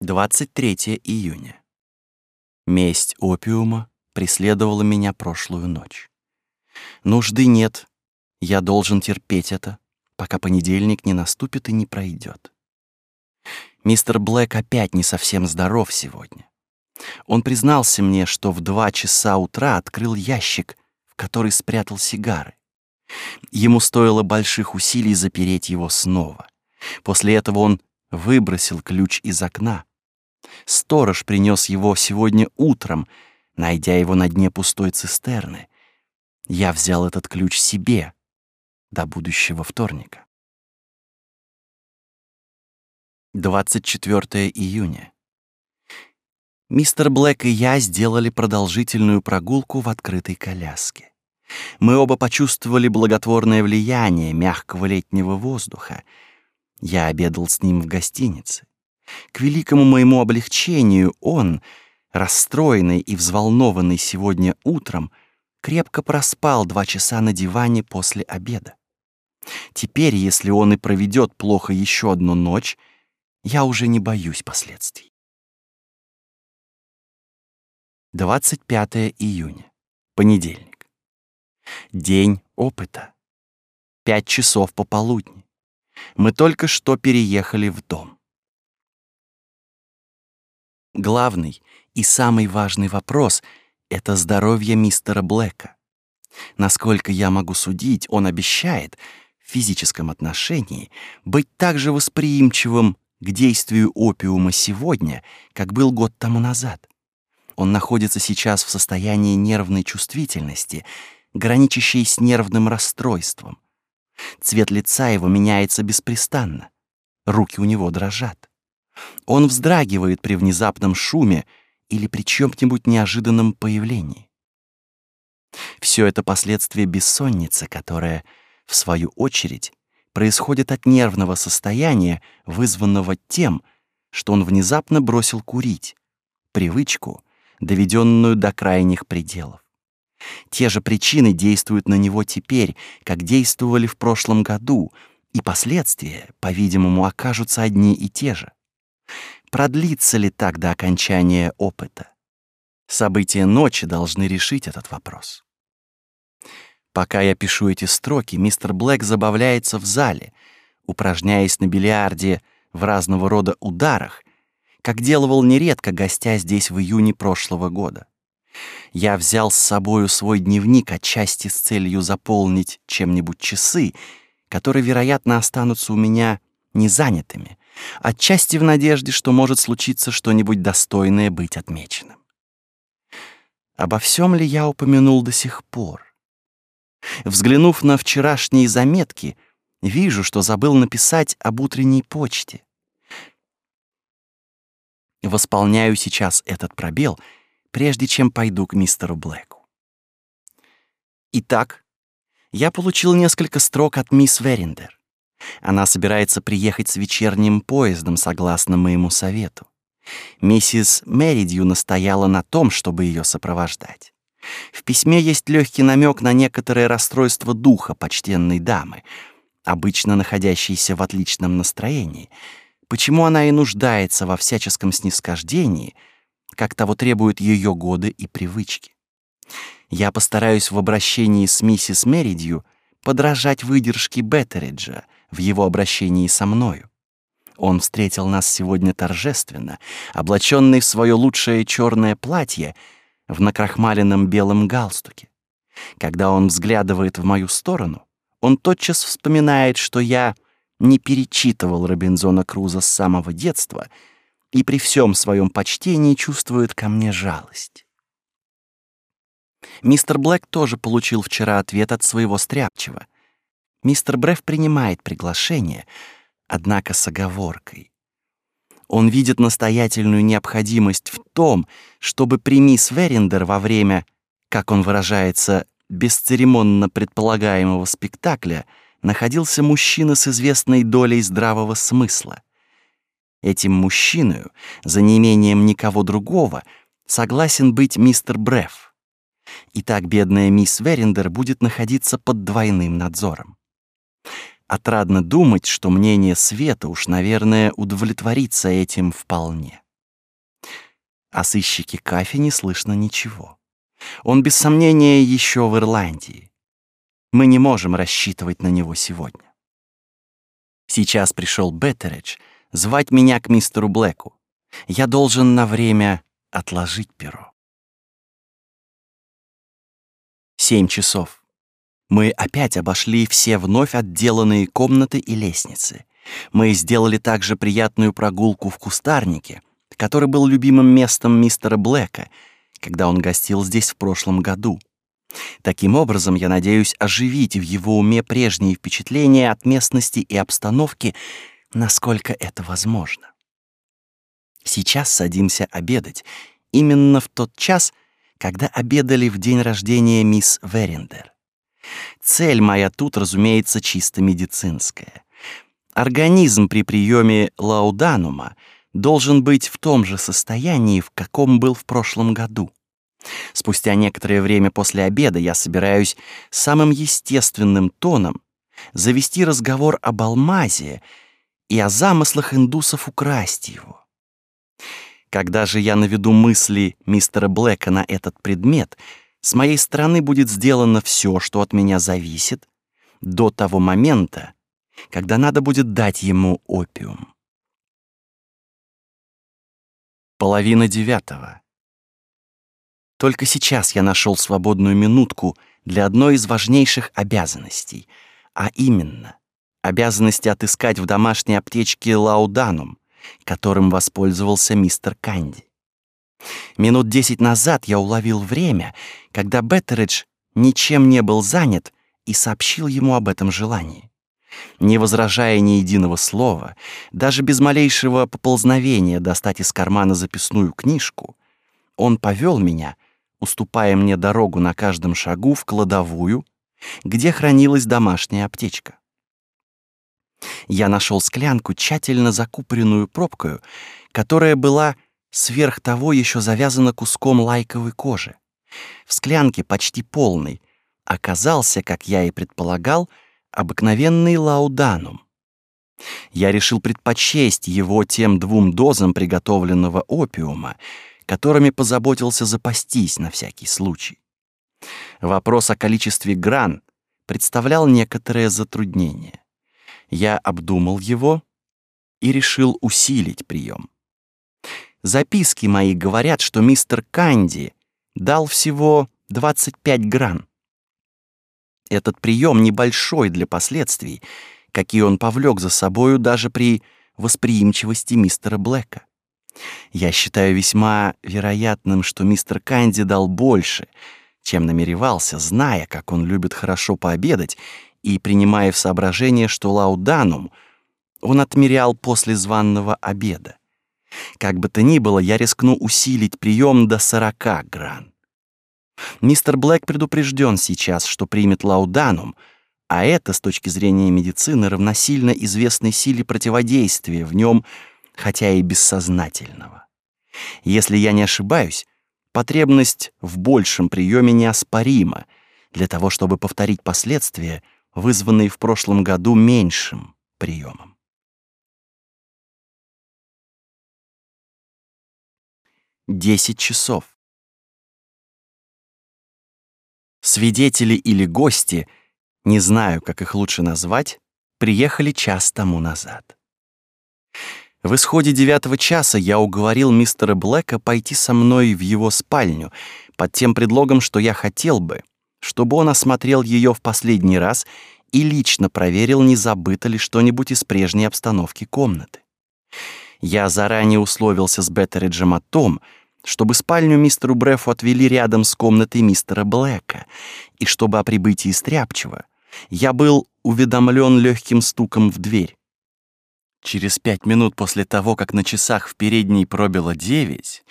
23 июня. Месть опиума преследовала меня прошлую ночь. Нужды нет, я должен терпеть это, пока понедельник не наступит и не пройдет. Мистер Блэк опять не совсем здоров сегодня. Он признался мне, что в два часа утра открыл ящик, который спрятал сигары. Ему стоило больших усилий запереть его снова. После этого он выбросил ключ из окна. Сторож принес его сегодня утром, найдя его на дне пустой цистерны. Я взял этот ключ себе до будущего вторника. 24 июня. Мистер Блэк и я сделали продолжительную прогулку в открытой коляске. Мы оба почувствовали благотворное влияние мягкого летнего воздуха. Я обедал с ним в гостинице. К великому моему облегчению он, расстроенный и взволнованный сегодня утром, крепко проспал два часа на диване после обеда. Теперь, если он и проведет плохо еще одну ночь, я уже не боюсь последствий. 25 июня. Понедельник. День опыта. Пять часов пополудни. Мы только что переехали в дом. Главный и самый важный вопрос — это здоровье мистера Блэка. Насколько я могу судить, он обещает в физическом отношении быть так же восприимчивым к действию опиума сегодня, как был год тому назад. Он находится сейчас в состоянии нервной чувствительности — граничащей с нервным расстройством. Цвет лица его меняется беспрестанно. Руки у него дрожат. Он вздрагивает при внезапном шуме или при чем-нибудь неожиданном появлении. Все это последствия бессонницы, которая, в свою очередь, происходит от нервного состояния, вызванного тем, что он внезапно бросил курить, привычку, доведенную до крайних пределов. Те же причины действуют на него теперь, как действовали в прошлом году, и последствия, по-видимому, окажутся одни и те же. Продлится ли так до окончания опыта? События ночи должны решить этот вопрос. Пока я пишу эти строки, мистер Блэк забавляется в зале, упражняясь на бильярде в разного рода ударах, как делал нередко, гостя здесь в июне прошлого года. Я взял с собою свой дневник отчасти с целью заполнить чем-нибудь часы, которые, вероятно, останутся у меня незанятыми, отчасти в надежде, что может случиться что-нибудь достойное быть отмеченным. Обо всем ли я упомянул до сих пор? Взглянув на вчерашние заметки, вижу, что забыл написать об утренней почте. Восполняю сейчас этот пробел — прежде чем пойду к мистеру Блэку. Итак, я получил несколько строк от мисс Верендер. Она собирается приехать с вечерним поездом, согласно моему совету. Миссис Меридью настояла на том, чтобы ее сопровождать. В письме есть легкий намек на некоторое расстройство духа почтенной дамы, обычно находящейся в отличном настроении, почему она и нуждается во всяческом снисхождении — как того требуют ее годы и привычки. Я постараюсь в обращении с миссис Меридью подражать выдержке Беттериджа в его обращении со мною. Он встретил нас сегодня торжественно, облаченный в свое лучшее черное платье в накрахмаленном белом галстуке. Когда он взглядывает в мою сторону, он тотчас вспоминает, что я не перечитывал Робинзона Круза с самого детства и при всем своем почтении чувствует ко мне жалость. Мистер Блэк тоже получил вчера ответ от своего стряпчего. Мистер Бреф принимает приглашение, однако с оговоркой. Он видит настоятельную необходимость в том, чтобы при мисс Верендер во время, как он выражается, бесцеремонно предполагаемого спектакля находился мужчина с известной долей здравого смысла. Этим мужчиной, за неимением никого другого, согласен быть мистер Бреф. И так бедная мисс Верендер будет находиться под двойным надзором. Отрадно думать, что мнение Света уж, наверное, удовлетворится этим вполне. О сыщике Кафе не слышно ничего. Он, без сомнения, еще в Ирландии. Мы не можем рассчитывать на него сегодня. Сейчас пришел Беттеридж звать меня к мистеру Блэку. Я должен на время отложить перо. Семь часов. Мы опять обошли все вновь отделанные комнаты и лестницы. Мы сделали также приятную прогулку в кустарнике, который был любимым местом мистера Блэка, когда он гостил здесь в прошлом году. Таким образом, я надеюсь оживить в его уме прежние впечатления от местности и обстановки, насколько это возможно. Сейчас садимся обедать, именно в тот час, когда обедали в день рождения мисс Верендер. Цель моя тут, разумеется, чисто медицинская. Организм при приеме лауданума должен быть в том же состоянии, в каком был в прошлом году. Спустя некоторое время после обеда я собираюсь самым естественным тоном завести разговор об алмазе и о замыслах индусов украсть его. Когда же я наведу мысли мистера Блэка на этот предмет, с моей стороны будет сделано все, что от меня зависит, до того момента, когда надо будет дать ему опиум. Половина девятого. Только сейчас я нашел свободную минутку для одной из важнейших обязанностей, а именно обязанности отыскать в домашней аптечке лауданум, которым воспользовался мистер Канди. Минут десять назад я уловил время, когда Беттеридж ничем не был занят и сообщил ему об этом желании. Не возражая ни единого слова, даже без малейшего поползновения достать из кармана записную книжку, он повел меня, уступая мне дорогу на каждом шагу в кладовую, где хранилась домашняя аптечка. Я нашел склянку, тщательно закупоренную пробкою, которая была сверх того еще завязана куском лайковой кожи. В склянке почти полной оказался, как я и предполагал, обыкновенный лауданум. Я решил предпочесть его тем двум дозам приготовленного опиума, которыми позаботился запастись на всякий случай. Вопрос о количестве гран представлял некоторое затруднение. Я обдумал его и решил усилить прием. Записки мои говорят, что мистер Канди дал всего 25 гран. Этот прием небольшой для последствий, какие он повлек за собою даже при восприимчивости мистера Блэка. Я считаю весьма вероятным, что мистер Канди дал больше, чем намеревался, зная, как он любит хорошо пообедать и принимая в соображение, что лауданум он отмерял после званного обеда. Как бы то ни было, я рискну усилить прием до 40 гран. Мистер Блэк предупрежден сейчас, что примет лауданум, а это, с точки зрения медицины, равносильно известной силе противодействия в нем, хотя и бессознательного. Если я не ошибаюсь, потребность в большем приеме неоспорима для того, чтобы повторить последствия, вызванные в прошлом году меньшим приемом. Десять часов. Свидетели или гости, не знаю, как их лучше назвать, приехали час тому назад. В исходе девятого часа я уговорил мистера Блэка пойти со мной в его спальню под тем предлогом, что я хотел бы, чтобы он осмотрел ее в последний раз и лично проверил, не забыто ли что-нибудь из прежней обстановки комнаты. Я заранее условился с Беттериджем о том, чтобы спальню мистеру Брефу отвели рядом с комнатой мистера Блэка, и чтобы о прибытии Стряпчего я был уведомлен легким стуком в дверь. Через пять минут после того, как на часах в передней пробило девять,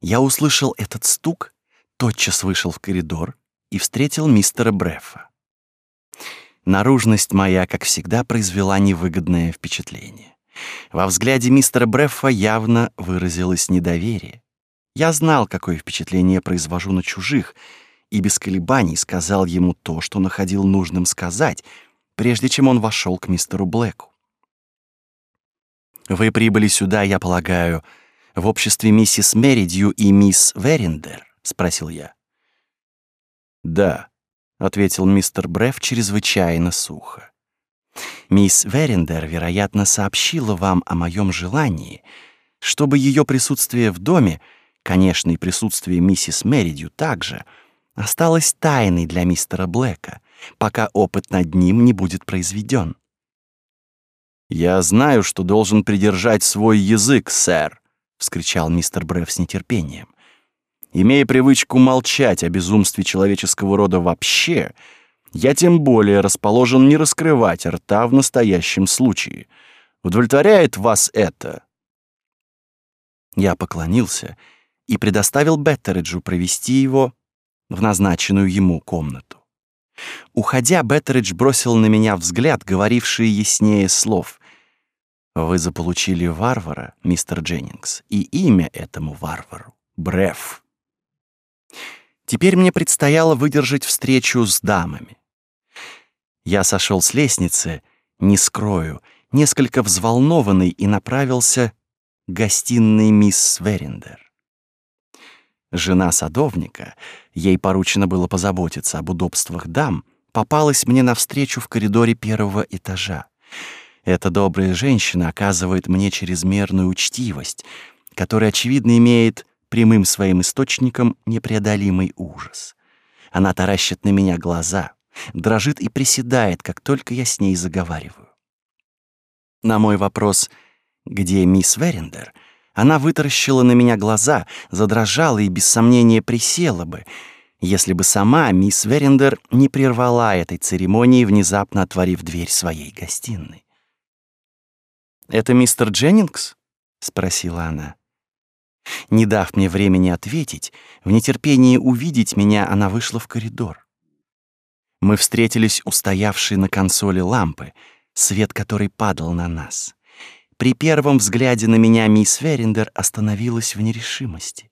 я услышал этот стук, тотчас вышел в коридор и встретил мистера Брефа. Наружность моя, как всегда, произвела невыгодное впечатление. Во взгляде мистера Брефа явно выразилось недоверие. Я знал, какое впечатление произвожу на чужих, и без колебаний сказал ему то, что находил нужным сказать, прежде чем он вошел к мистеру Блэку. Вы прибыли сюда, я полагаю, в обществе миссис Меридью и мисс Верендер, спросил я. Да, ответил мистер Бреф чрезвычайно сухо. Мисс Верендер, вероятно, сообщила вам о моем желании, чтобы ее присутствие в доме, конечно, и присутствие миссис Меридью также, осталось тайной для мистера Блэка, пока опыт над ним не будет произведен. «Я знаю, что должен придержать свой язык, сэр», — вскричал мистер Бреф с нетерпением. «Имея привычку молчать о безумстве человеческого рода вообще, я тем более расположен не раскрывать рта в настоящем случае. Удовлетворяет вас это?» Я поклонился и предоставил Беттериджу провести его в назначенную ему комнату. Уходя, Беттеридж бросил на меня взгляд, говоривший яснее слов. «Вы заполучили варвара, мистер Дженнингс, и имя этому варвару — Бреф». Теперь мне предстояло выдержать встречу с дамами. Я сошел с лестницы, не скрою, несколько взволнованный и направился к гостиной мисс Верендер. Жена садовника, ей поручено было позаботиться об удобствах дам, попалась мне навстречу в коридоре первого этажа. Эта добрая женщина оказывает мне чрезмерную учтивость, которая, очевидно, имеет прямым своим источником непреодолимый ужас. Она таращит на меня глаза, дрожит и приседает, как только я с ней заговариваю. На мой вопрос «Где мисс Верендер?» Она вытаращила на меня глаза, задрожала и без сомнения присела бы, если бы сама мисс Верендер не прервала этой церемонии, внезапно отворив дверь своей гостиной. «Это мистер Дженнингс?» — спросила она. Не дав мне времени ответить, в нетерпении увидеть меня, она вышла в коридор. Мы встретились у стоявшей на консоли лампы, свет которой падал на нас. При первом взгляде на меня мисс Верендер остановилась в нерешимости.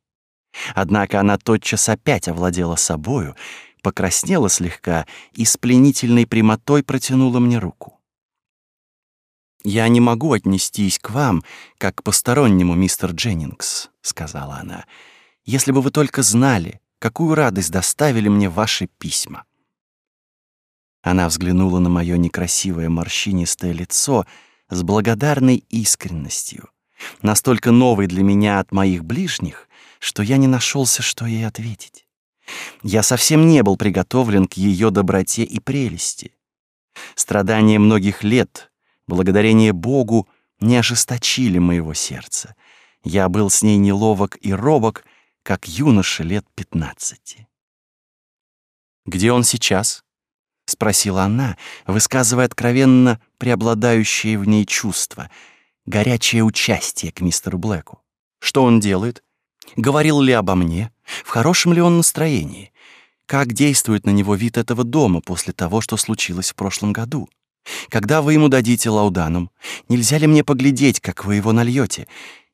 Однако она тотчас опять овладела собою, покраснела слегка и с пленительной прямотой протянула мне руку. «Я не могу отнестись к вам, как к постороннему, мистер Дженнингс», — сказала она, «если бы вы только знали, какую радость доставили мне ваши письма». Она взглянула на мое некрасивое морщинистое лицо — с благодарной искренностью, настолько новой для меня от моих ближних, что я не нашелся, что ей ответить. Я совсем не был приготовлен к ее доброте и прелести. Страдания многих лет, благодарение Богу, не ожесточили моего сердца. Я был с ней неловок и робок, как юноша лет пятнадцати. «Где он сейчас?» — спросила она, высказывая откровенно преобладающее в ней чувство, горячее участие к мистеру Блэку. «Что он делает? Говорил ли обо мне? В хорошем ли он настроении? Как действует на него вид этого дома после того, что случилось в прошлом году? Когда вы ему дадите лауданум? Нельзя ли мне поглядеть, как вы его нальете?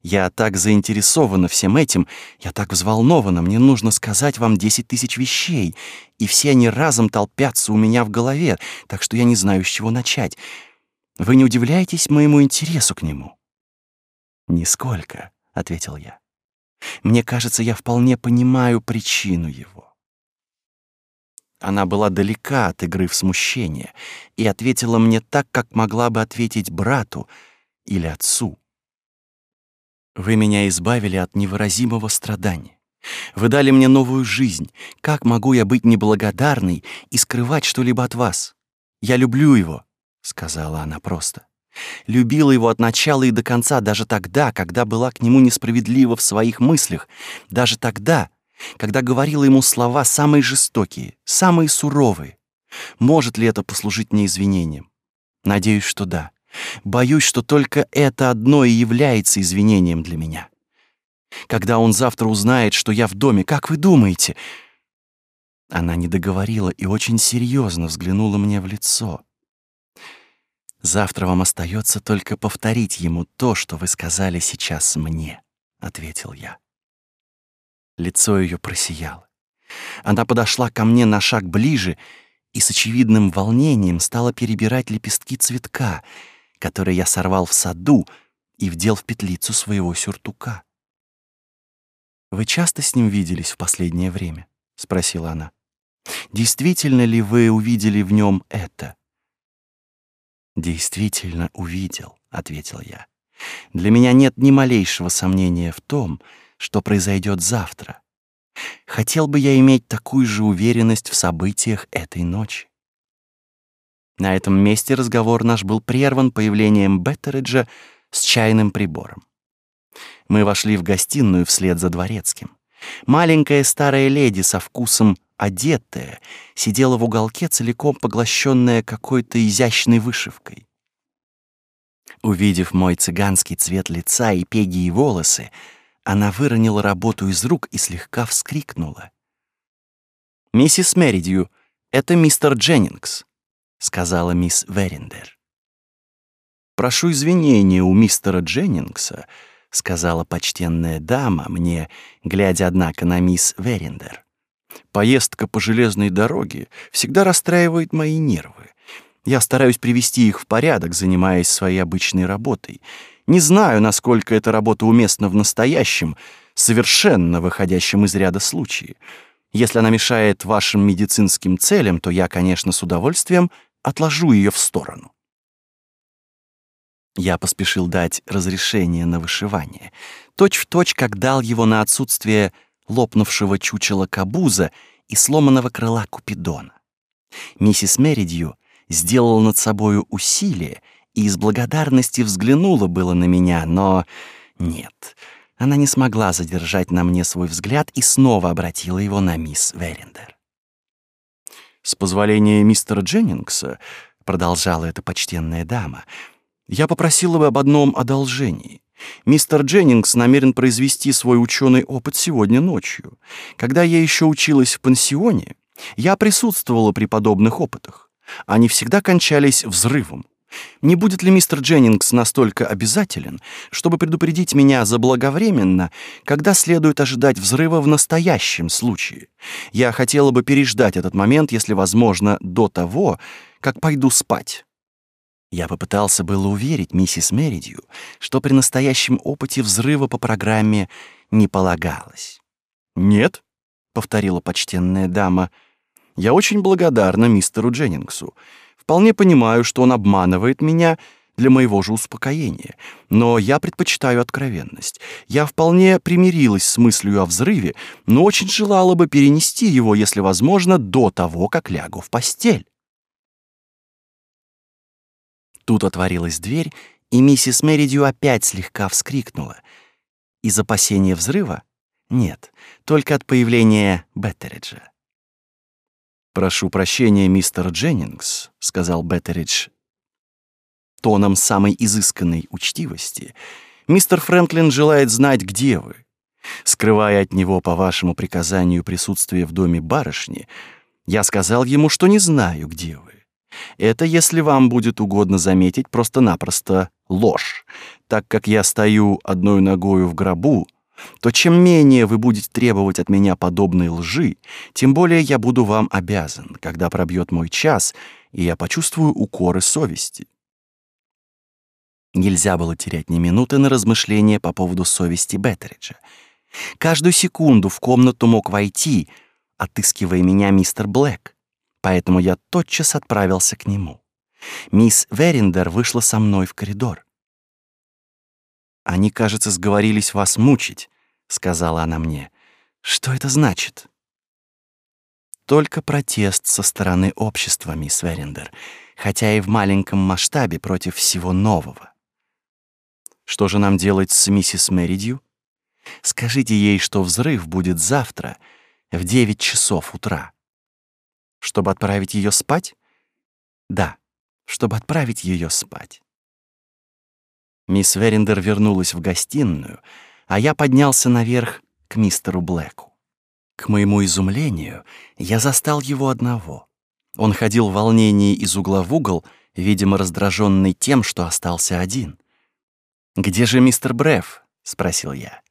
Я так заинтересована всем этим, я так взволнована, мне нужно сказать вам десять тысяч вещей, и все они разом толпятся у меня в голове, так что я не знаю, с чего начать. Вы не удивляетесь моему интересу к нему?» «Нисколько», — ответил я. «Мне кажется, я вполне понимаю причину его». Она была далека от игры в смущение и ответила мне так, как могла бы ответить брату или отцу. Вы меня избавили от невыразимого страдания. Вы дали мне новую жизнь. Как могу я быть неблагодарной и скрывать что-либо от вас? Я люблю его, сказала она просто. Любила его от начала и до конца, даже тогда, когда была к нему несправедлива в своих мыслях, даже тогда, когда говорила ему слова самые жестокие, самые суровые. Может ли это послужить мне извинением? Надеюсь, что да. Боюсь, что только это одно и является извинением для меня. Когда он завтра узнает, что я в доме, как вы думаете? Она не договорила и очень серьезно взглянула мне в лицо. Завтра вам остается только повторить ему то, что вы сказали сейчас мне, ответил я. Лицо ее просияло. Она подошла ко мне на шаг ближе и с очевидным волнением стала перебирать лепестки цветка, которые я сорвал в саду и вдел в петлицу своего сюртука. «Вы часто с ним виделись в последнее время?» — спросила она. «Действительно ли вы увидели в нем это?» «Действительно увидел», — ответил я. «Для меня нет ни малейшего сомнения в том, что произойдет завтра. Хотел бы я иметь такую же уверенность в событиях этой ночи». На этом месте разговор наш был прерван появлением Беттереджа с чайным прибором. Мы вошли в гостиную вслед за дворецким. Маленькая старая леди со вкусом одетая, сидела в уголке, целиком поглощенная какой-то изящной вышивкой. Увидев мой цыганский цвет лица и пегие волосы, она выронила работу из рук и слегка вскрикнула. «Миссис Меридью, это мистер Дженнингс», — сказала мисс Верендер. «Прошу извинения у мистера Дженнингса», — сказала почтенная дама мне, глядя, однако, на мисс Верендер. Поездка по железной дороге всегда расстраивает мои нервы. Я стараюсь привести их в порядок, занимаясь своей обычной работой. Не знаю, насколько эта работа уместна в настоящем, совершенно выходящем из ряда случае. Если она мешает вашим медицинским целям, то я, конечно, с удовольствием отложу ее в сторону. Я поспешил дать разрешение на вышивание, точь-в-точь, точь, как дал его на отсутствие лопнувшего чучела кабуза и сломанного крыла Купидона. Миссис Меридью сделала над собою усилие и из благодарности взглянула было на меня, но нет, она не смогла задержать на мне свой взгляд и снова обратила его на мисс Верендер. «С позволения мистера Дженнингса», — продолжала эта почтенная дама, — «я попросила бы об одном одолжении. Мистер Дженнингс намерен произвести свой ученый опыт сегодня ночью. Когда я еще училась в пансионе, я присутствовала при подобных опытах. Они всегда кончались взрывом. Не будет ли мистер Дженнингс настолько обязателен, чтобы предупредить меня заблаговременно, когда следует ожидать взрыва в настоящем случае? Я хотела бы переждать этот момент, если возможно, до того, как пойду спать. Я попытался было уверить миссис Меридью, что при настоящем опыте взрыва по программе не полагалось. «Нет», — повторила почтенная дама, — «я очень благодарна мистеру Дженнингсу. Вполне понимаю, что он обманывает меня для моего же успокоения, но я предпочитаю откровенность. Я вполне примирилась с мыслью о взрыве, но очень желала бы перенести его, если возможно, до того, как лягу в постель». Тут отворилась дверь, и миссис Меридью опять слегка вскрикнула. Из опасения взрыва? Нет, только от появления Беттериджа. «Прошу прощения, мистер Дженнингс», — сказал Беттеридж тоном самой изысканной учтивости. «Мистер Фрэнклин желает знать, где вы. Скрывая от него по вашему приказанию присутствие в доме барышни, я сказал ему, что не знаю, где вы. Это, если вам будет угодно заметить, просто-напросто ложь. Так как я стою одной ногою в гробу, то чем менее вы будете требовать от меня подобной лжи, тем более я буду вам обязан, когда пробьет мой час, и я почувствую укоры совести. Нельзя было терять ни минуты на размышления по поводу совести Беттериджа. Каждую секунду в комнату мог войти, отыскивая меня мистер Блэк поэтому я тотчас отправился к нему. Мисс Верендер вышла со мной в коридор. «Они, кажется, сговорились вас мучить», — сказала она мне. «Что это значит?» «Только протест со стороны общества, мисс Верендер, хотя и в маленьком масштабе против всего нового». «Что же нам делать с миссис Меридью?» «Скажите ей, что взрыв будет завтра в девять часов утра». «Чтобы отправить ее спать?» «Да, чтобы отправить ее спать». Мисс Верендер вернулась в гостиную, а я поднялся наверх к мистеру Блэку. К моему изумлению, я застал его одного. Он ходил в волнении из угла в угол, видимо, раздраженный тем, что остался один. «Где же мистер Бреф?» — спросил я.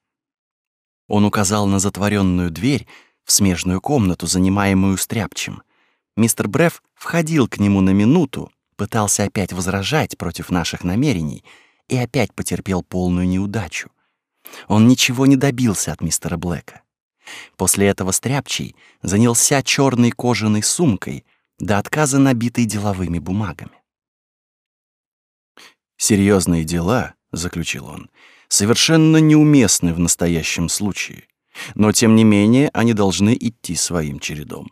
Он указал на затворенную дверь в смежную комнату, занимаемую стряпчем. Мистер Бреф входил к нему на минуту, пытался опять возражать против наших намерений — и опять потерпел полную неудачу. Он ничего не добился от мистера Блэка. После этого Стряпчий занялся черной кожаной сумкой, до отказа набитой деловыми бумагами. «Серьезные дела», — заключил он, — «совершенно неуместны в настоящем случае, но, тем не менее, они должны идти своим чередом.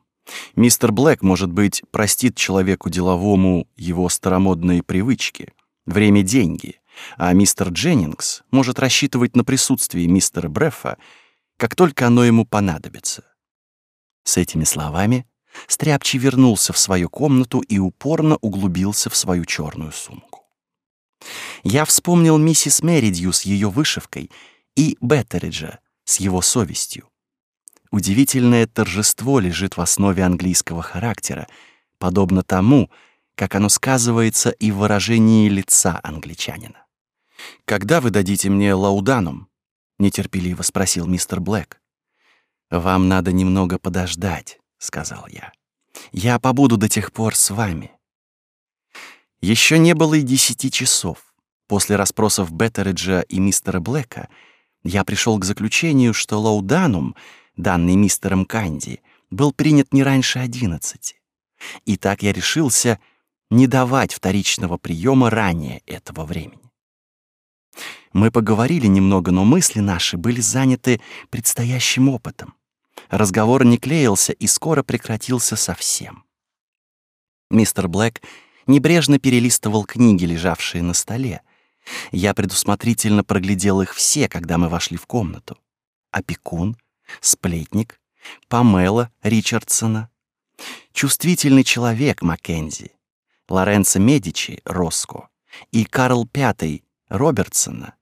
Мистер Блэк, может быть, простит человеку деловому его старомодные привычки, время — деньги, а мистер Дженнингс может рассчитывать на присутствие мистера Бреффа, как только оно ему понадобится. С этими словами Стряпчий вернулся в свою комнату и упорно углубился в свою черную сумку. Я вспомнил миссис Меридью с ее вышивкой и Беттериджа с его совестью. Удивительное торжество лежит в основе английского характера, подобно тому, как оно сказывается и в выражении лица англичанина. «Когда вы дадите мне лауданум?» — нетерпеливо спросил мистер Блэк. «Вам надо немного подождать», — сказал я. «Я побуду до тех пор с вами». Еще не было и десяти часов. После расспросов Беттериджа и мистера Блэка я пришел к заключению, что лауданум, данный мистером Канди, был принят не раньше одиннадцати. И так я решился не давать вторичного приема ранее этого времени. Мы поговорили немного, но мысли наши были заняты предстоящим опытом. Разговор не клеился и скоро прекратился совсем. Мистер Блэк небрежно перелистывал книги, лежавшие на столе. Я предусмотрительно проглядел их все, когда мы вошли в комнату. Опекун, сплетник, Памела Ричардсона, чувствительный человек Маккензи, Лоренцо Медичи Роско и Карл Пятый Робертсона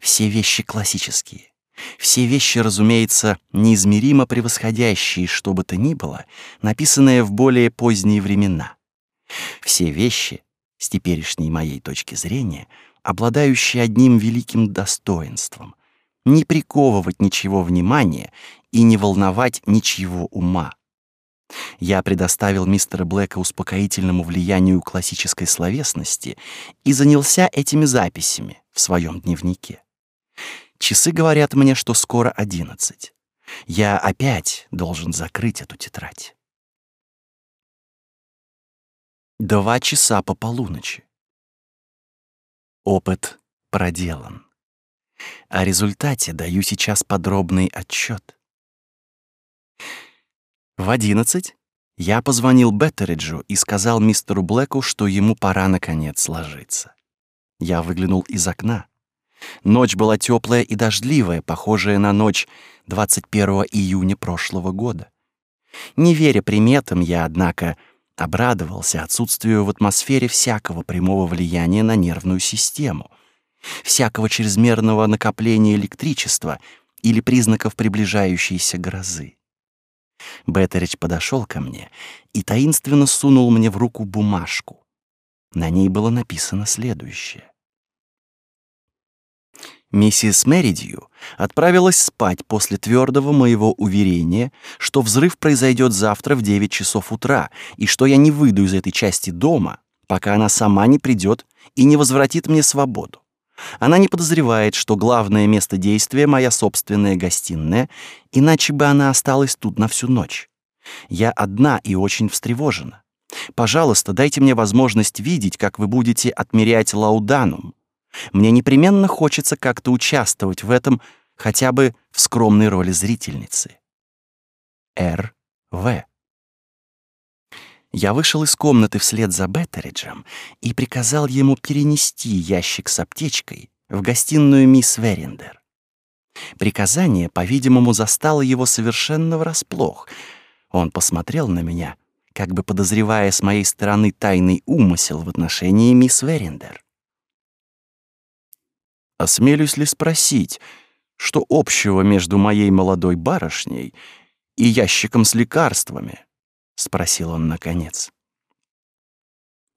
все вещи классические. Все вещи, разумеется, неизмеримо превосходящие что бы то ни было, написанные в более поздние времена. Все вещи, с теперешней моей точки зрения, обладающие одним великим достоинством — не приковывать ничего внимания и не волновать ничьего ума. Я предоставил мистера Блэка успокоительному влиянию классической словесности и занялся этими записями в своем дневнике. Часы говорят мне, что скоро одиннадцать. Я опять должен закрыть эту тетрадь. Два часа по полуночи. Опыт проделан. О результате даю сейчас подробный отчет. В одиннадцать я позвонил Беттериджу и сказал мистеру Блэку, что ему пора наконец ложиться. Я выглянул из окна. Ночь была теплая и дождливая, похожая на ночь 21 июня прошлого года. Не веря приметам, я, однако, обрадовался отсутствию в атмосфере всякого прямого влияния на нервную систему, всякого чрезмерного накопления электричества или признаков приближающейся грозы. Беттерич подошел ко мне и таинственно сунул мне в руку бумажку. На ней было написано следующее. Миссис Меридью отправилась спать после твердого моего уверения, что взрыв произойдет завтра в 9 часов утра и что я не выйду из этой части дома, пока она сама не придет и не возвратит мне свободу. Она не подозревает, что главное место действия — моя собственная гостиная, иначе бы она осталась тут на всю ночь. Я одна и очень встревожена. Пожалуйста, дайте мне возможность видеть, как вы будете отмерять лауданум. Мне непременно хочется как-то участвовать в этом, хотя бы в скромной роли зрительницы. Р. В. Я вышел из комнаты вслед за Беттериджем и приказал ему перенести ящик с аптечкой в гостиную мисс Верендер. Приказание, по-видимому, застало его совершенно врасплох. Он посмотрел на меня, как бы подозревая с моей стороны тайный умысел в отношении мисс Верендер. «Осмелюсь ли спросить, что общего между моей молодой барышней и ящиком с лекарствами?» — спросил он наконец.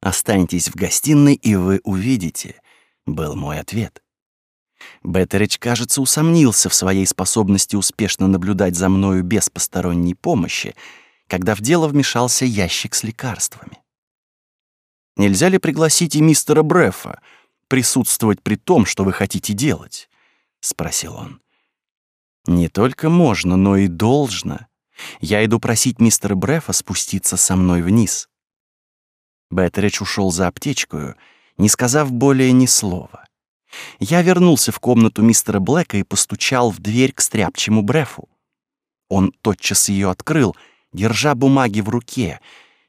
«Останьтесь в гостиной, и вы увидите», — был мой ответ. Беттерич, кажется, усомнился в своей способности успешно наблюдать за мною без посторонней помощи, когда в дело вмешался ящик с лекарствами. «Нельзя ли пригласить и мистера Брефа присутствовать при том, что вы хотите делать?» — спросил он. «Не только можно, но и должно. Я иду просить мистера Брефа спуститься со мной вниз». Беттерич ушел за аптечкою, не сказав более ни слова. Я вернулся в комнату мистера Блэка и постучал в дверь к стряпчему Брефу. Он тотчас ее открыл, держа бумаги в руке,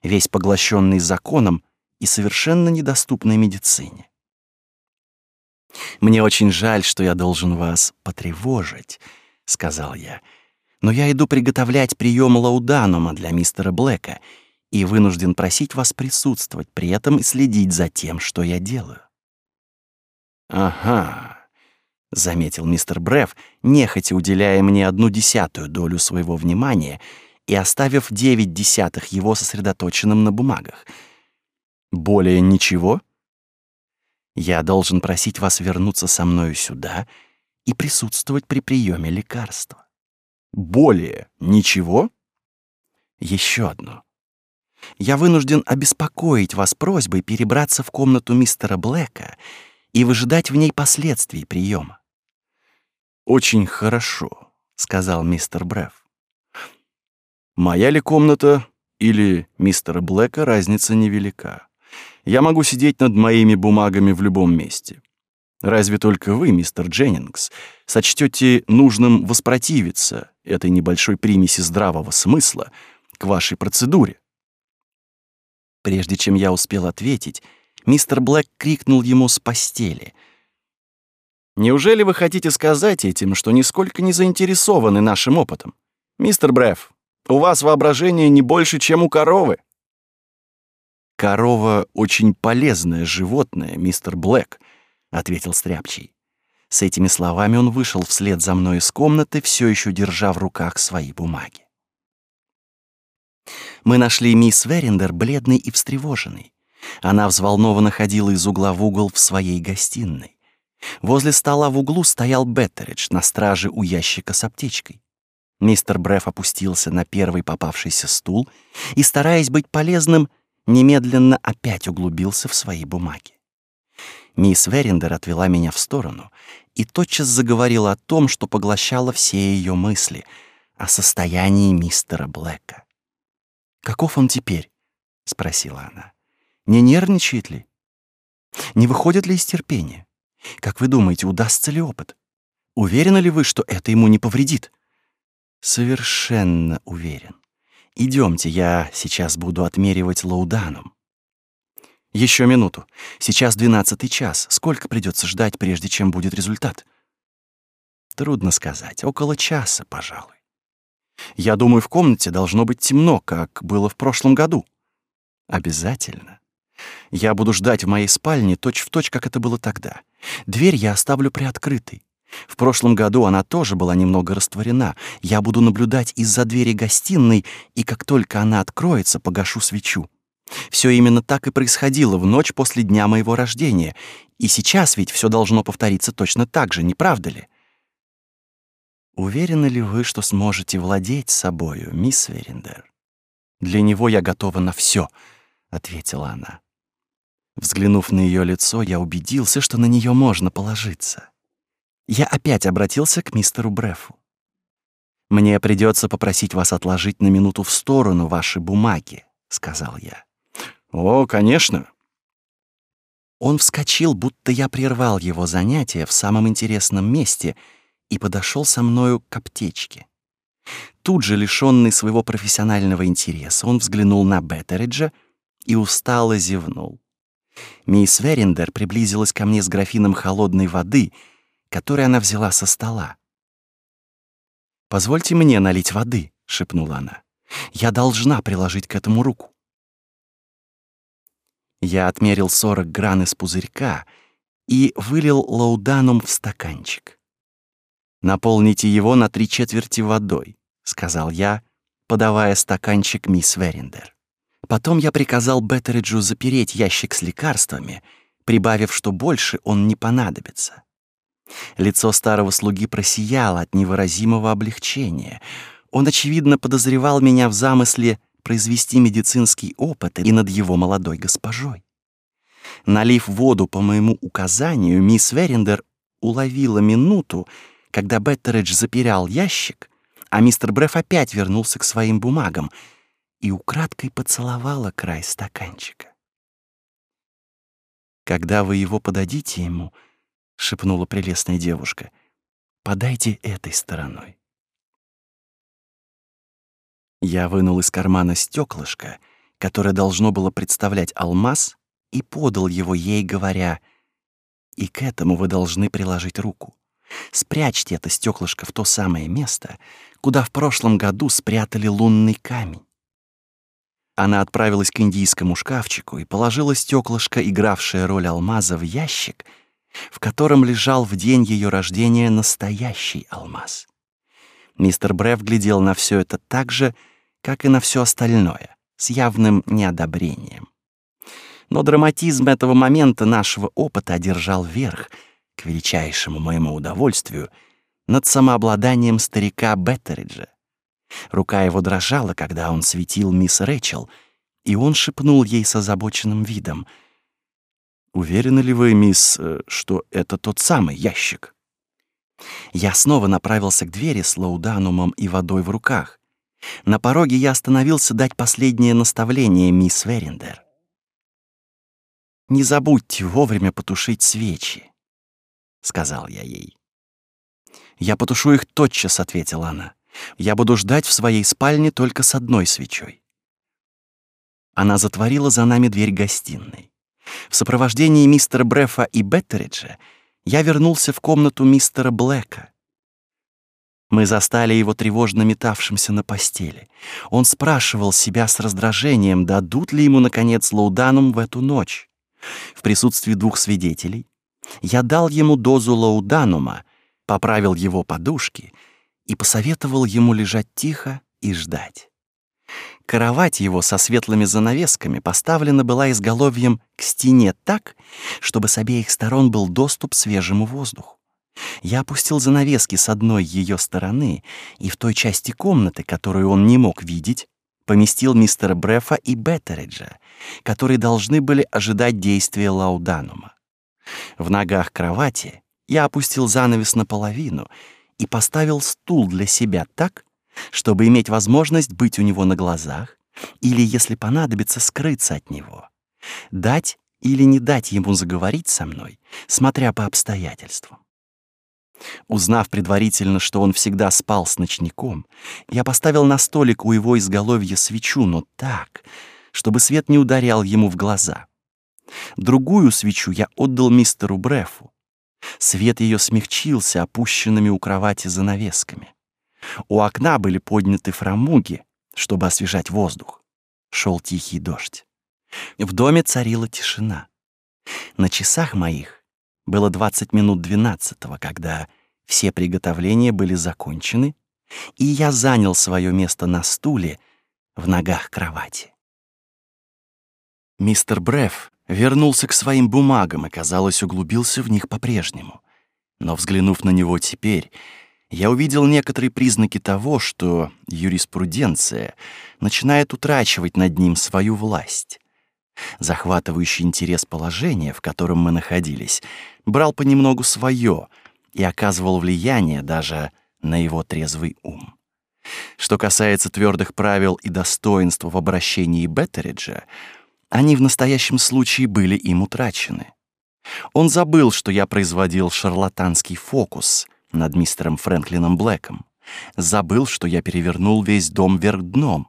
весь поглощенный законом и совершенно недоступной медицине. «Мне очень жаль, что я должен вас потревожить», — сказал я, «но я иду приготовлять прием лауданума для мистера Блэка и вынужден просить вас присутствовать при этом и следить за тем, что я делаю». «Ага», — заметил мистер Бреф, нехотя уделяя мне одну десятую долю своего внимания и оставив девять десятых его сосредоточенным на бумагах. «Более ничего?» «Я должен просить вас вернуться со мною сюда и присутствовать при приеме лекарства». «Более ничего?» Еще одно. Я вынужден обеспокоить вас просьбой перебраться в комнату мистера Блэка и выжидать в ней последствий приема. «Очень хорошо», — сказал мистер Бреф. «Моя ли комната или мистера Блэка разница невелика. Я могу сидеть над моими бумагами в любом месте. Разве только вы, мистер Дженнингс, сочтете нужным воспротивиться этой небольшой примеси здравого смысла к вашей процедуре?» Прежде чем я успел ответить, Мистер Блэк крикнул ему с постели. «Неужели вы хотите сказать этим, что нисколько не заинтересованы нашим опытом? Мистер Бреф, у вас воображение не больше, чем у коровы». «Корова — очень полезное животное, мистер Блэк», — ответил Стряпчий. С этими словами он вышел вслед за мной из комнаты, все еще держа в руках свои бумаги. Мы нашли мисс Верендер бледной и встревоженной. Она взволнованно ходила из угла в угол в своей гостиной. Возле стола в углу стоял Беттеридж на страже у ящика с аптечкой. Мистер Бреф опустился на первый попавшийся стул и, стараясь быть полезным, немедленно опять углубился в свои бумаги. Мисс Верендер отвела меня в сторону и тотчас заговорила о том, что поглощало все ее мысли, о состоянии мистера Блэка. «Каков он теперь?» — спросила она. Не нервничает ли? Не выходит ли из терпения? Как вы думаете, удастся ли опыт? Уверены ли вы, что это ему не повредит? Совершенно уверен. Идемте, я сейчас буду отмеривать лауданом. Еще минуту. Сейчас двенадцатый час. Сколько придется ждать, прежде чем будет результат? Трудно сказать. Около часа, пожалуй. Я думаю, в комнате должно быть темно, как было в прошлом году. Обязательно. Я буду ждать в моей спальне точь-в-точь, точь, как это было тогда. Дверь я оставлю приоткрытой. В прошлом году она тоже была немного растворена. Я буду наблюдать из-за двери гостиной, и как только она откроется, погашу свечу. Все именно так и происходило в ночь после дня моего рождения. И сейчас ведь все должно повториться точно так же, не правда ли? Уверены ли вы, что сможете владеть собою, мисс Верендер? Для него я готова на все, ответила она. Взглянув на ее лицо, я убедился, что на нее можно положиться. Я опять обратился к мистеру Брефу. «Мне придется попросить вас отложить на минуту в сторону ваши бумаги», — сказал я. «О, конечно». Он вскочил, будто я прервал его занятие в самом интересном месте и подошел со мною к аптечке. Тут же, лишенный своего профессионального интереса, он взглянул на Беттериджа и устало зевнул. Мисс Верендер приблизилась ко мне с графином холодной воды, который она взяла со стола. «Позвольте мне налить воды», — шепнула она. «Я должна приложить к этому руку». Я отмерил 40 гран из пузырька и вылил лауданум в стаканчик. «Наполните его на три четверти водой», — сказал я, подавая стаканчик мисс Верендер. Потом я приказал Беттериджу запереть ящик с лекарствами, прибавив, что больше он не понадобится. Лицо старого слуги просияло от невыразимого облегчения. Он, очевидно, подозревал меня в замысле произвести медицинский опыт и над его молодой госпожой. Налив воду по моему указанию, мисс Верендер уловила минуту, когда Беттеридж запирал ящик, а мистер Бреф опять вернулся к своим бумагам и украдкой поцеловала край стаканчика. «Когда вы его подадите ему», — шепнула прелестная девушка, — «подайте этой стороной». Я вынул из кармана стеклышко, которое должно было представлять алмаз, и подал его ей, говоря, «И к этому вы должны приложить руку. Спрячьте это стеклышко в то самое место, куда в прошлом году спрятали лунный камень». Она отправилась к индийскому шкафчику и положила стеклышко, игравшее роль алмаза, в ящик, в котором лежал в день ее рождения настоящий алмаз. Мистер Брев глядел на все это так же, как и на все остальное, с явным неодобрением. Но драматизм этого момента нашего опыта одержал верх, к величайшему моему удовольствию, над самообладанием старика Беттериджа. Рука его дрожала, когда он светил мисс Рэчел, и он шепнул ей с озабоченным видом. «Уверены ли вы, мисс, э, что это тот самый ящик?» Я снова направился к двери с лауданумом и водой в руках. На пороге я остановился дать последнее наставление мисс Верендер. «Не забудьте вовремя потушить свечи», — сказал я ей. «Я потушу их тотчас», — ответила она. «Я буду ждать в своей спальне только с одной свечой». Она затворила за нами дверь гостиной. В сопровождении мистера Брефа и Беттериджа я вернулся в комнату мистера Блэка. Мы застали его тревожно метавшимся на постели. Он спрашивал себя с раздражением, дадут ли ему, наконец, лауданум в эту ночь. В присутствии двух свидетелей я дал ему дозу лауданума, поправил его подушки и посоветовал ему лежать тихо и ждать. Кровать его со светлыми занавесками поставлена была изголовьем к стене так, чтобы с обеих сторон был доступ свежему воздуху. Я опустил занавески с одной ее стороны, и в той части комнаты, которую он не мог видеть, поместил мистера Брефа и Беттериджа, которые должны были ожидать действия лауданума. В ногах кровати я опустил занавес наполовину и поставил стул для себя так, чтобы иметь возможность быть у него на глазах или, если понадобится, скрыться от него, дать или не дать ему заговорить со мной, смотря по обстоятельствам. Узнав предварительно, что он всегда спал с ночником, я поставил на столик у его изголовья свечу, но так, чтобы свет не ударял ему в глаза. Другую свечу я отдал мистеру Брефу. Свет ее смягчился опущенными у кровати занавесками. У окна были подняты фрамуги, чтобы освежать воздух. Шел тихий дождь. В доме царила тишина. На часах моих было 20 минут двенадцатого, когда все приготовления были закончены, и я занял свое место на стуле в ногах кровати. Мистер Бреф вернулся к своим бумагам и, казалось, углубился в них по-прежнему. Но, взглянув на него теперь, я увидел некоторые признаки того, что юриспруденция начинает утрачивать над ним свою власть. Захватывающий интерес положения, в котором мы находились, брал понемногу свое и оказывал влияние даже на его трезвый ум. Что касается твердых правил и достоинств в обращении Беттериджа, они в настоящем случае были им утрачены. Он забыл, что я производил шарлатанский фокус над мистером Фрэнклином Блэком. Забыл, что я перевернул весь дом вверх дном.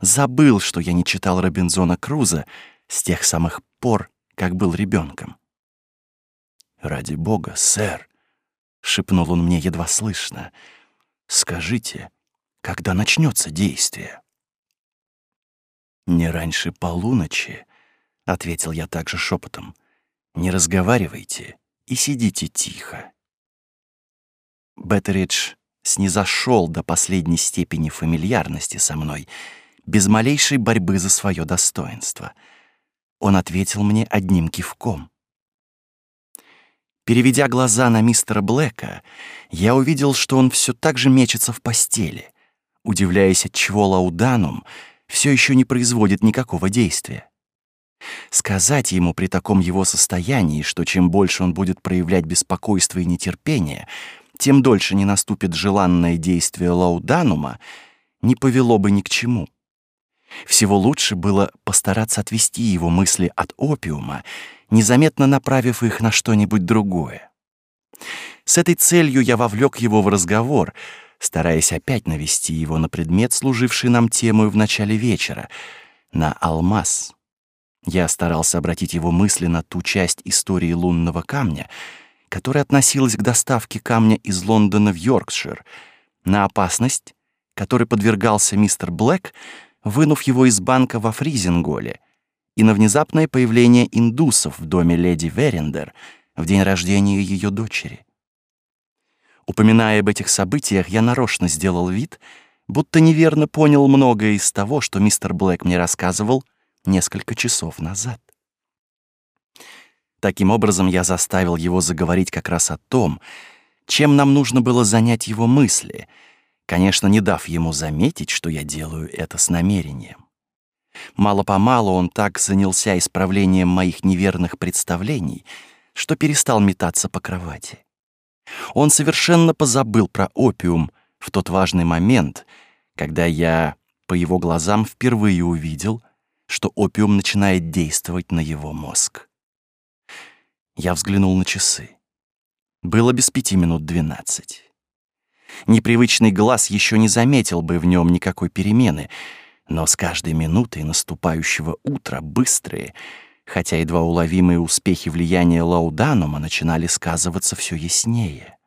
Забыл, что я не читал Робинзона Круза с тех самых пор, как был ребенком. «Ради бога, сэр!» — шепнул он мне едва слышно. «Скажите, когда начнется действие?» «Не раньше полуночи», — ответил я также шепотом. «Не разговаривайте и сидите тихо». Беттеридж снизошел до последней степени фамильярности со мной, без малейшей борьбы за свое достоинство. Он ответил мне одним кивком. Переведя глаза на мистера Блэка, я увидел, что он все так же мечется в постели, удивляясь, отчего Лауданум все еще не производит никакого действия. Сказать ему при таком его состоянии, что чем больше он будет проявлять беспокойство и нетерпение, тем дольше не наступит желанное действие лауданума, не повело бы ни к чему. Всего лучше было постараться отвести его мысли от опиума, незаметно направив их на что-нибудь другое. С этой целью я вовлек его в разговор, стараясь опять навести его на предмет, служивший нам темой в начале вечера, на алмаз. Я старался обратить его мысли на ту часть истории лунного камня — которая относилась к доставке камня из Лондона в Йоркшир, на опасность, которой подвергался мистер Блэк, вынув его из банка во Фризинголе, и на внезапное появление индусов в доме леди Верендер в день рождения ее дочери. Упоминая об этих событиях, я нарочно сделал вид, будто неверно понял многое из того, что мистер Блэк мне рассказывал несколько часов назад. Таким образом, я заставил его заговорить как раз о том, чем нам нужно было занять его мысли, конечно, не дав ему заметить, что я делаю это с намерением. Мало-помалу он так занялся исправлением моих неверных представлений, что перестал метаться по кровати. Он совершенно позабыл про опиум в тот важный момент, когда я по его глазам впервые увидел, что опиум начинает действовать на его мозг. Я взглянул на часы. Было без пяти минут двенадцать. Непривычный глаз еще не заметил бы в нем никакой перемены, но с каждой минутой наступающего утра быстрые, хотя едва уловимые успехи влияния Лауданума начинали сказываться все яснее.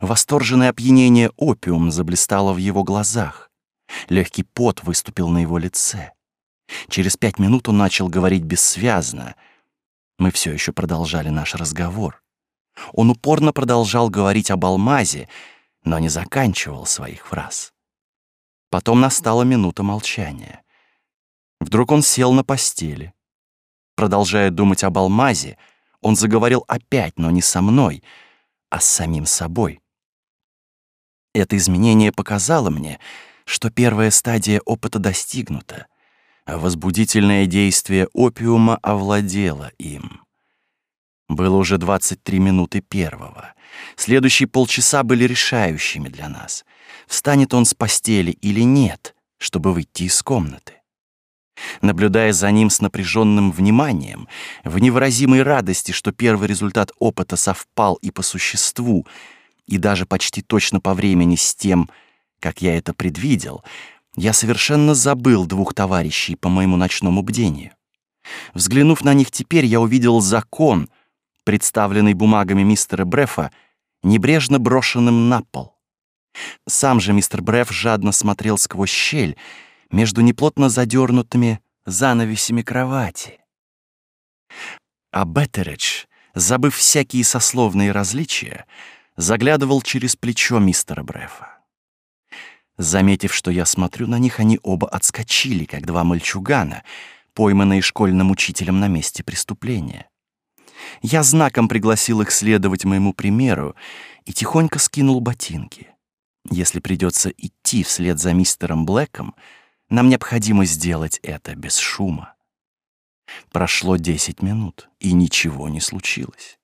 Восторженное опьянение опиум заблистало в его глазах. Легкий пот выступил на его лице. Через пять минут он начал говорить бессвязно — мы все еще продолжали наш разговор. Он упорно продолжал говорить об алмазе, но не заканчивал своих фраз. Потом настала минута молчания. Вдруг он сел на постели. Продолжая думать об алмазе, он заговорил опять, но не со мной, а с самим собой. Это изменение показало мне, что первая стадия опыта достигнута а возбудительное действие опиума овладело им. Было уже 23 минуты первого. Следующие полчаса были решающими для нас. Встанет он с постели или нет, чтобы выйти из комнаты. Наблюдая за ним с напряженным вниманием, в невыразимой радости, что первый результат опыта совпал и по существу, и даже почти точно по времени с тем, как я это предвидел, я совершенно забыл двух товарищей по моему ночному бдению. Взглянув на них теперь, я увидел закон, представленный бумагами мистера Брефа, небрежно брошенным на пол. Сам же мистер Бреф жадно смотрел сквозь щель между неплотно задернутыми занавесями кровати. А Беттеридж, забыв всякие сословные различия, заглядывал через плечо мистера Брефа. Заметив, что я смотрю на них, они оба отскочили, как два мальчугана, пойманные школьным учителем на месте преступления. Я знаком пригласил их следовать моему примеру и тихонько скинул ботинки. Если придется идти вслед за мистером Блэком, нам необходимо сделать это без шума. Прошло десять минут, и ничего не случилось.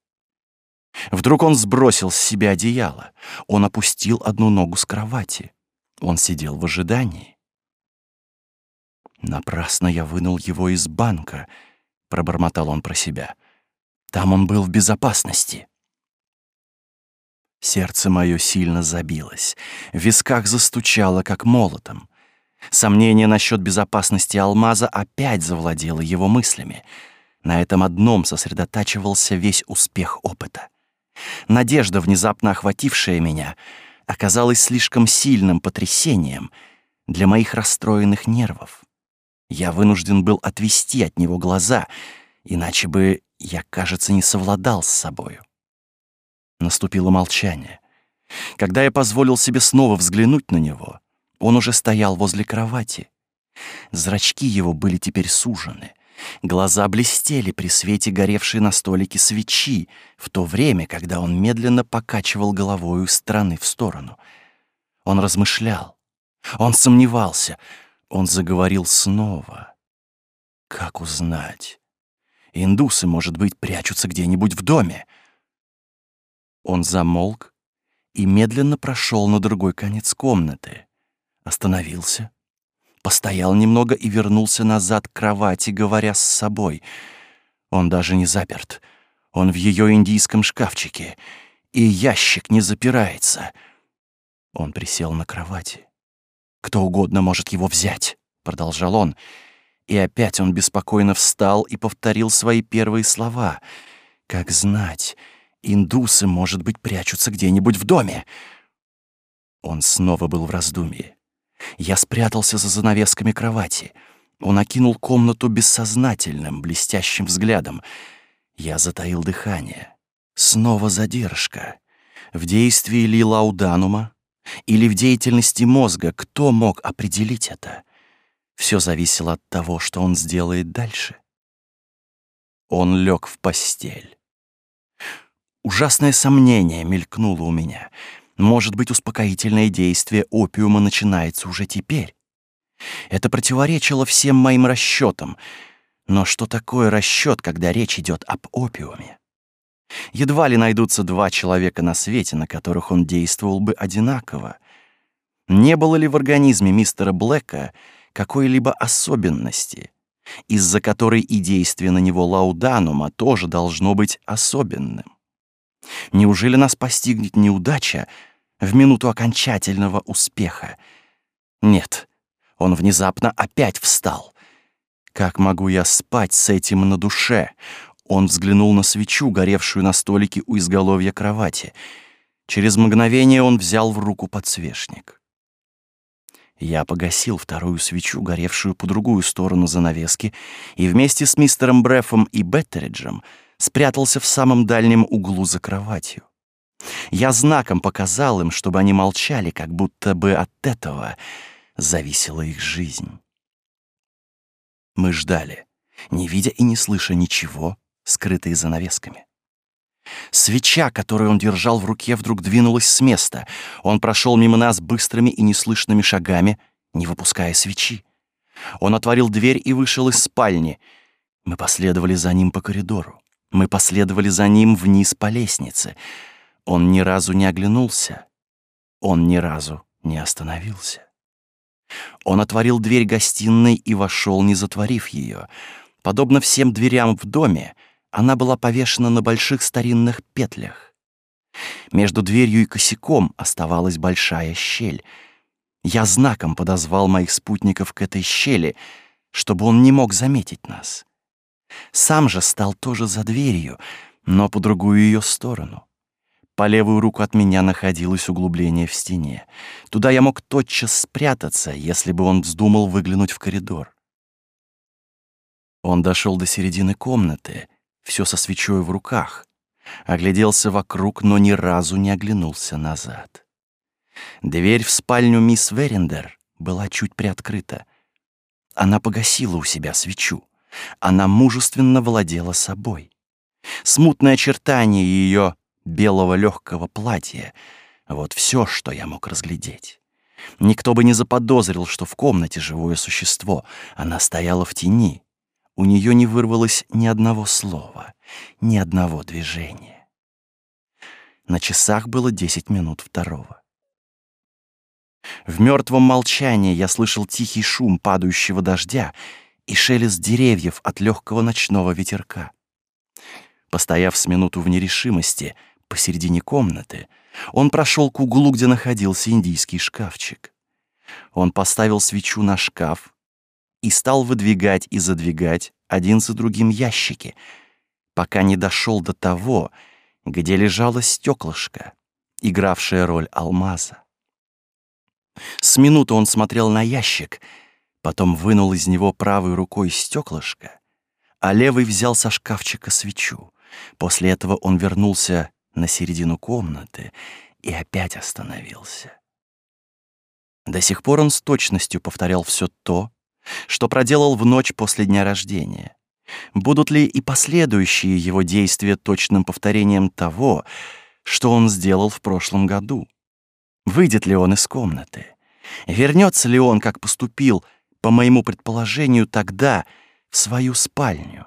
Вдруг он сбросил с себя одеяло. Он опустил одну ногу с кровати. Он сидел в ожидании. «Напрасно я вынул его из банка», — пробормотал он про себя. Там он был в безопасности. Сердце мое сильно забилось, в висках застучало, как молотом. Сомнение насчет безопасности алмаза опять завладело его мыслями. На этом одном сосредотачивался весь успех опыта. Надежда, внезапно охватившая меня, оказалась слишком сильным потрясением для моих расстроенных нервов. Я вынужден был отвести от него глаза, иначе бы я, кажется, не совладал с собою. Наступило молчание. Когда я позволил себе снова взглянуть на него, он уже стоял возле кровати. Зрачки его были теперь сужены. Глаза блестели при свете горевшей на столике свечи, в то время, когда он медленно покачивал головой из стороны в сторону. Он размышлял. Он сомневался. Он заговорил снова. Как узнать? Индусы, может быть, прячутся где-нибудь в доме. Он замолк и медленно прошел на другой конец комнаты. Остановился, постоял немного и вернулся назад к кровати, говоря с собой. Он даже не заперт. Он в ее индийском шкафчике, и ящик не запирается. Он присел на кровати. «Кто угодно может его взять», — продолжал он. И опять он беспокойно встал и повторил свои первые слова. «Как знать, Индусы, может быть, прячутся где-нибудь в доме. Он снова был в раздумье. Я спрятался за занавесками кровати. Он окинул комнату бессознательным, блестящим взглядом. Я затаил дыхание. Снова задержка. В действии ли лауданума или в деятельности мозга, кто мог определить это? Все зависело от того, что он сделает дальше. Он лег в постель. Ужасное сомнение мелькнуло у меня. Может быть, успокоительное действие опиума начинается уже теперь. Это противоречило всем моим расчетам. Но что такое расчет, когда речь идет об опиуме? Едва ли найдутся два человека на свете, на которых он действовал бы одинаково. Не было ли в организме мистера Блэка какой-либо особенности, из-за которой и действие на него лауданума тоже должно быть особенным? Неужели нас постигнет неудача в минуту окончательного успеха? Нет, он внезапно опять встал. Как могу я спать с этим на душе? Он взглянул на свечу, горевшую на столике у изголовья кровати. Через мгновение он взял в руку подсвечник. Я погасил вторую свечу, горевшую по другую сторону занавески, и вместе с мистером Брефом и Беттериджем — спрятался в самом дальнем углу за кроватью. Я знаком показал им, чтобы они молчали, как будто бы от этого зависела их жизнь. Мы ждали, не видя и не слыша ничего, скрытые занавесками. Свеча, которую он держал в руке, вдруг двинулась с места. Он прошел мимо нас быстрыми и неслышными шагами, не выпуская свечи. Он отворил дверь и вышел из спальни. Мы последовали за ним по коридору. Мы последовали за ним вниз по лестнице. Он ни разу не оглянулся. Он ни разу не остановился. Он отворил дверь гостиной и вошел, не затворив ее. Подобно всем дверям в доме, она была повешена на больших старинных петлях. Между дверью и косяком оставалась большая щель. Я знаком подозвал моих спутников к этой щели, чтобы он не мог заметить нас. Сам же стал тоже за дверью, но по другую ее сторону. По левую руку от меня находилось углубление в стене. Туда я мог тотчас спрятаться, если бы он вздумал выглянуть в коридор. Он дошел до середины комнаты, все со свечой в руках, огляделся вокруг, но ни разу не оглянулся назад. Дверь в спальню мисс Верендер была чуть приоткрыта. Она погасила у себя свечу. Она мужественно владела собой. Смутное очертание ее белого легкого платья — вот все, что я мог разглядеть. Никто бы не заподозрил, что в комнате живое существо. Она стояла в тени. У нее не вырвалось ни одного слова, ни одного движения. На часах было десять минут второго. В мертвом молчании я слышал тихий шум падающего дождя и шелест деревьев от легкого ночного ветерка. Постояв с минуту в нерешимости посередине комнаты, он прошел к углу, где находился индийский шкафчик. Он поставил свечу на шкаф и стал выдвигать и задвигать один за другим ящики, пока не дошел до того, где лежало стеклышко, игравшее роль алмаза. С минуты он смотрел на ящик, потом вынул из него правой рукой стеклышко, а левый взял со шкафчика свечу. После этого он вернулся на середину комнаты и опять остановился. До сих пор он с точностью повторял все то, что проделал в ночь после дня рождения. Будут ли и последующие его действия точным повторением того, что он сделал в прошлом году? Выйдет ли он из комнаты? Вернется ли он, как поступил, по моему предположению, тогда в свою спальню?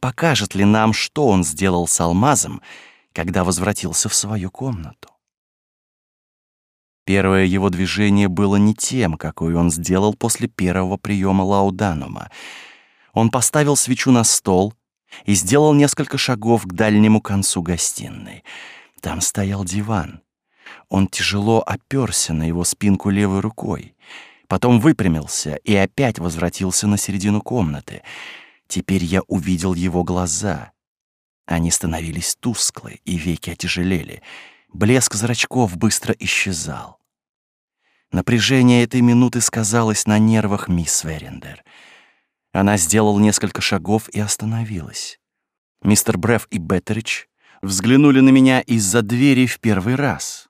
Покажет ли нам, что он сделал с алмазом, когда возвратился в свою комнату? Первое его движение было не тем, какое он сделал после первого приема лауданума. Он поставил свечу на стол и сделал несколько шагов к дальнему концу гостиной. Там стоял диван. Он тяжело оперся на его спинку левой рукой. Потом выпрямился и опять возвратился на середину комнаты. Теперь я увидел его глаза. Они становились тусклые, и веки отяжелели — Блеск зрачков быстро исчезал. Напряжение этой минуты сказалось на нервах мисс Верендер. Она сделала несколько шагов и остановилась. Мистер Бреф и Беттерич взглянули на меня из-за двери в первый раз.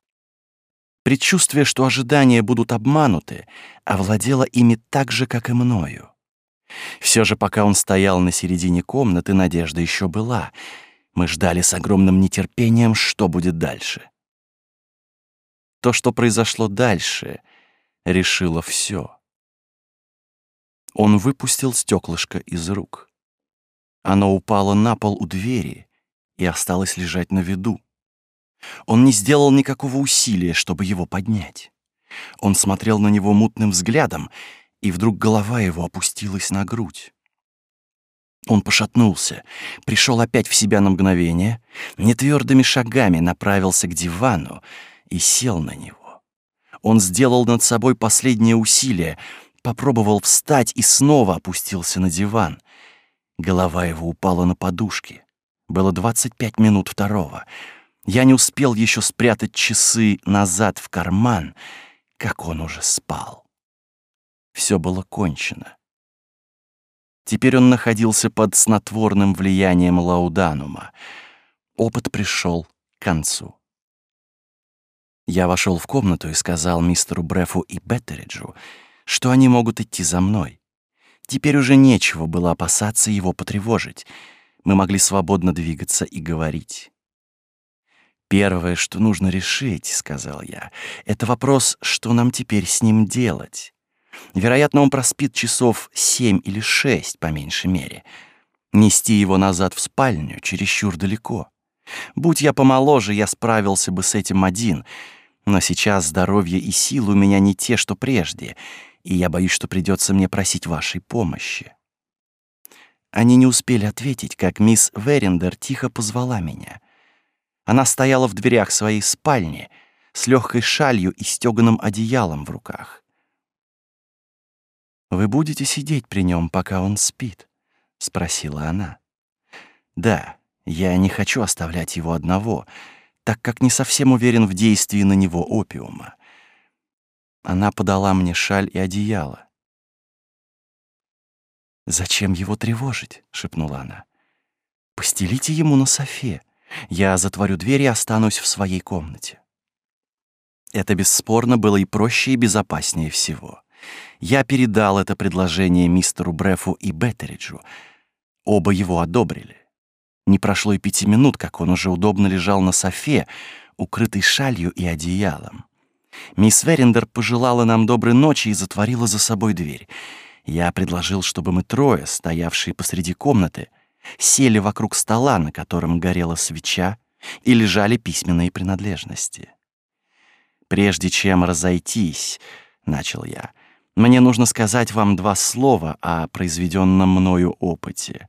Предчувствие, что ожидания будут обмануты, овладело ими так же, как и мною. Все же, пока он стоял на середине комнаты, надежда еще была. Мы ждали с огромным нетерпением, что будет дальше. То, что произошло дальше, решило все. Он выпустил стеклышко из рук. Оно упало на пол у двери и осталось лежать на виду. Он не сделал никакого усилия, чтобы его поднять. Он смотрел на него мутным взглядом, и вдруг голова его опустилась на грудь. Он пошатнулся, пришел опять в себя на мгновение, нетвердыми шагами направился к дивану, и сел на него. Он сделал над собой последнее усилие, попробовал встать и снова опустился на диван. Голова его упала на подушки. Было 25 минут второго. Я не успел еще спрятать часы назад в карман, как он уже спал. Все было кончено. Теперь он находился под снотворным влиянием лауданума. Опыт пришел к концу. Я вошел в комнату и сказал мистеру Брефу и Беттериджу, что они могут идти за мной. Теперь уже нечего было опасаться его потревожить. Мы могли свободно двигаться и говорить. «Первое, что нужно решить, — сказал я, — это вопрос, что нам теперь с ним делать. Вероятно, он проспит часов семь или шесть, по меньшей мере. Нести его назад в спальню чересчур далеко. Будь я помоложе, я справился бы с этим один, но сейчас здоровье и силы у меня не те, что прежде, и я боюсь, что придется мне просить вашей помощи. Они не успели ответить, как мисс Верендер тихо позвала меня. Она стояла в дверях своей спальни с легкой шалью и стеганым одеялом в руках. «Вы будете сидеть при нем, пока он спит?» — спросила она. «Да, я не хочу оставлять его одного», так как не совсем уверен в действии на него опиума. Она подала мне шаль и одеяло. «Зачем его тревожить?» — шепнула она. «Постелите ему на софе. Я затворю дверь и останусь в своей комнате». Это бесспорно было и проще, и безопаснее всего. Я передал это предложение мистеру Брефу и Беттериджу. Оба его одобрили. Не прошло и пяти минут, как он уже удобно лежал на софе, укрытый шалью и одеялом. Мисс Верендер пожелала нам доброй ночи и затворила за собой дверь. Я предложил, чтобы мы трое, стоявшие посреди комнаты, сели вокруг стола, на котором горела свеча, и лежали письменные принадлежности. «Прежде чем разойтись», — начал я, — «мне нужно сказать вам два слова о произведенном мною опыте».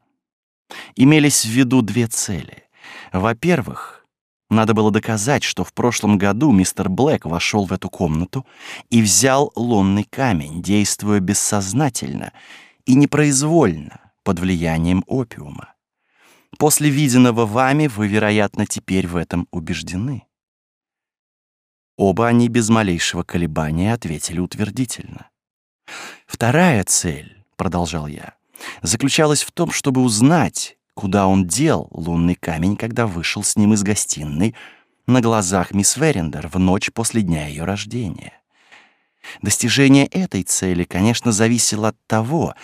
Имелись в виду две цели. Во-первых, надо было доказать, что в прошлом году мистер Блэк вошел в эту комнату и взял лунный камень, действуя бессознательно и непроизвольно под влиянием опиума. После виденного вами вы, вероятно, теперь в этом убеждены. Оба они без малейшего колебания ответили утвердительно. Вторая цель, продолжал я, заключалась в том, чтобы узнать, куда он дел лунный камень, когда вышел с ним из гостиной на глазах мисс Верендер в ночь после дня ее рождения. Достижение этой цели, конечно, зависело от того,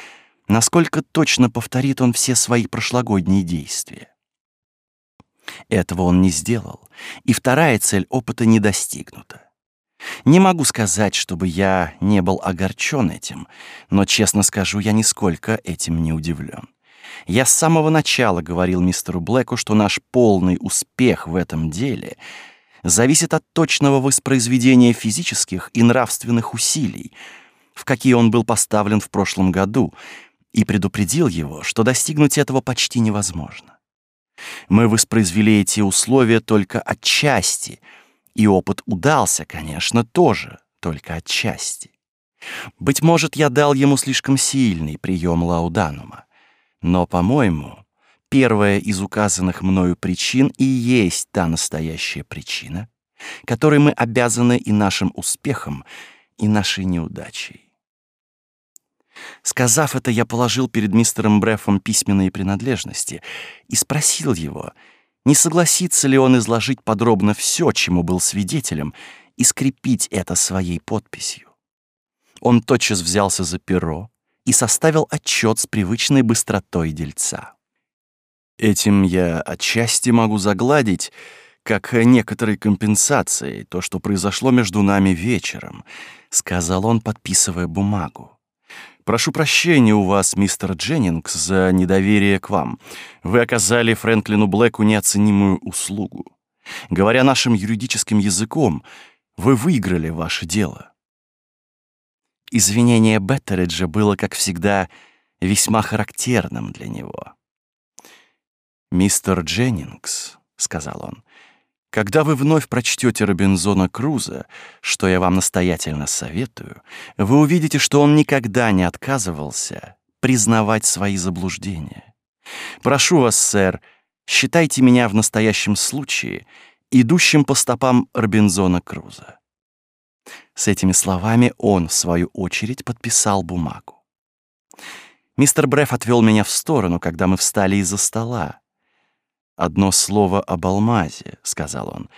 насколько точно повторит он все свои прошлогодние действия. Этого он не сделал, и вторая цель опыта не достигнута. Не могу сказать, чтобы я не был огорчен этим, но, честно скажу, я нисколько этим не удивлен. Я с самого начала говорил мистеру Блэку, что наш полный успех в этом деле зависит от точного воспроизведения физических и нравственных усилий, в какие он был поставлен в прошлом году, и предупредил его, что достигнуть этого почти невозможно. Мы воспроизвели эти условия только отчасти, и опыт удался, конечно, тоже только отчасти. Быть может, я дал ему слишком сильный прием лауданума, но, по-моему, первая из указанных мною причин и есть та настоящая причина, которой мы обязаны и нашим успехом, и нашей неудачей. Сказав это, я положил перед мистером Брефом письменные принадлежности и спросил его, не согласится ли он изложить подробно все, чему был свидетелем, и скрепить это своей подписью. Он тотчас взялся за перо и составил отчет с привычной быстротой дельца. Этим я отчасти могу загладить, как некоторой компенсацией, то, что произошло между нами вечером, сказал он, подписывая бумагу. Прошу прощения у вас, мистер Дженнингс, за недоверие к вам. Вы оказали Фрэнклину Блэку неоценимую услугу. Говоря нашим юридическим языком, вы выиграли ваше дело. Извинение Беттериджа было, как всегда, весьма характерным для него. «Мистер Дженнингс», — сказал он, когда вы вновь прочтете Робинзона Круза, что я вам настоятельно советую, вы увидите, что он никогда не отказывался признавать свои заблуждения. Прошу вас, сэр, считайте меня в настоящем случае идущим по стопам Робинзона Круза. С этими словами он, в свою очередь, подписал бумагу. Мистер Бреф отвел меня в сторону, когда мы встали из-за стола. «Одно слово об алмазе», — сказал он.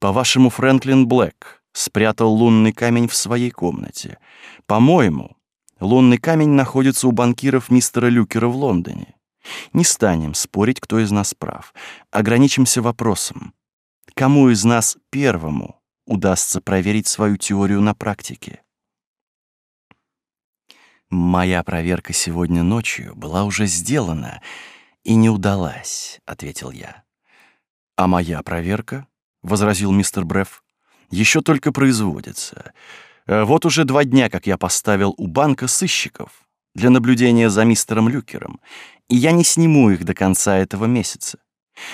«По-вашему, Фрэнклин Блэк спрятал лунный камень в своей комнате. По-моему, лунный камень находится у банкиров мистера Люкера в Лондоне. Не станем спорить, кто из нас прав. Ограничимся вопросом. Кому из нас первому удастся проверить свою теорию на практике?» Моя проверка сегодня ночью была уже сделана — и не удалась», — ответил я. «А моя проверка?» — возразил мистер Бреф. «Еще только производится. Э, вот уже два дня, как я поставил у банка сыщиков для наблюдения за мистером Люкером, и я не сниму их до конца этого месяца.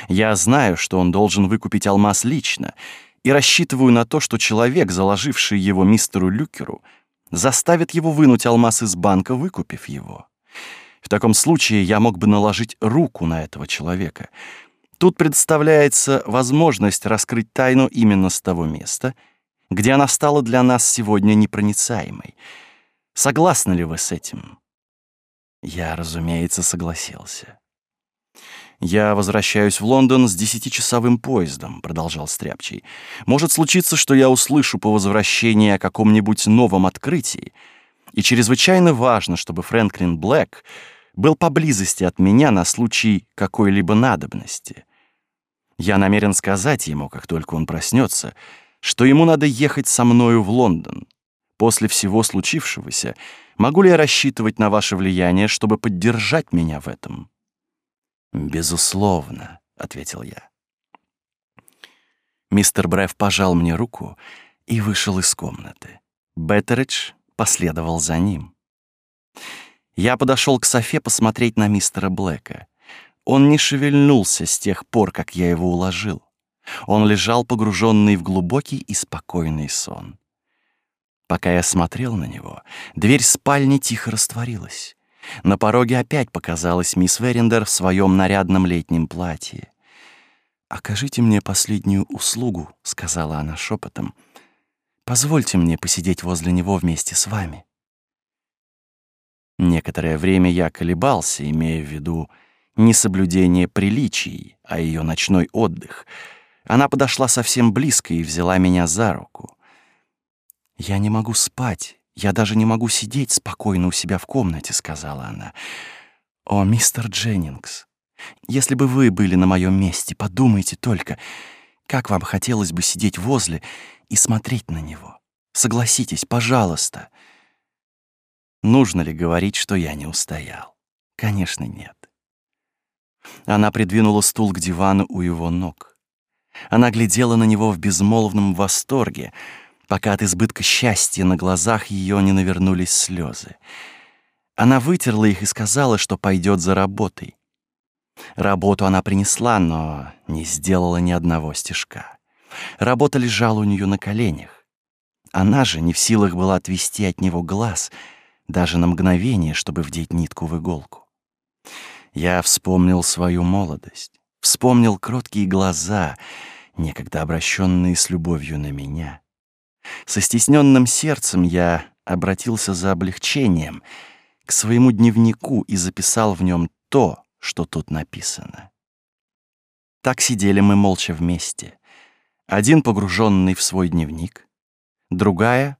Я знаю, что он должен выкупить алмаз лично, и рассчитываю на то, что человек, заложивший его мистеру Люкеру, заставит его вынуть алмаз из банка, выкупив его. Таком случае я мог бы наложить руку на этого человека. Тут представляется возможность раскрыть тайну именно с того места, где она стала для нас сегодня непроницаемой. Согласны ли вы с этим? Я, разумеется, согласился. «Я возвращаюсь в Лондон с десятичасовым поездом», — продолжал Стряпчий. «Может случиться, что я услышу по возвращении о каком-нибудь новом открытии, и чрезвычайно важно, чтобы Фрэнклин Блэк был поблизости от меня на случай какой-либо надобности. Я намерен сказать ему, как только он проснется, что ему надо ехать со мною в Лондон. После всего случившегося могу ли я рассчитывать на ваше влияние, чтобы поддержать меня в этом? Безусловно, ответил я. Мистер Брайв пожал мне руку и вышел из комнаты. Беттеридж последовал за ним. Я подошел к Софе посмотреть на мистера Блэка. Он не шевельнулся с тех пор, как я его уложил. Он лежал погруженный в глубокий и спокойный сон. Пока я смотрел на него, дверь спальни тихо растворилась. На пороге опять показалась мисс Верендер в своем нарядном летнем платье. «Окажите мне последнюю услугу», — сказала она шепотом. «Позвольте мне посидеть возле него вместе с вами». Некоторое время я колебался, имея в виду не соблюдение приличий, а ее ночной отдых. Она подошла совсем близко и взяла меня за руку. «Я не могу спать, я даже не могу сидеть спокойно у себя в комнате», — сказала она. «О, мистер Дженнингс, если бы вы были на моем месте, подумайте только, как вам хотелось бы сидеть возле и смотреть на него. Согласитесь, пожалуйста». Нужно ли говорить, что я не устоял? Конечно, нет. Она придвинула стул к дивану у его ног. Она глядела на него в безмолвном восторге, пока от избытка счастья на глазах ее не навернулись слезы. Она вытерла их и сказала, что пойдет за работой. Работу она принесла, но не сделала ни одного стежка. Работа лежала у нее на коленях. Она же не в силах была отвести от него глаз, даже на мгновение, чтобы вдеть нитку в иголку. Я вспомнил свою молодость, вспомнил кроткие глаза, некогда обращенные с любовью на меня. Со стесненным сердцем я обратился за облегчением к своему дневнику и записал в нем то, что тут написано. Так сидели мы молча вместе. Один погруженный в свой дневник, другая —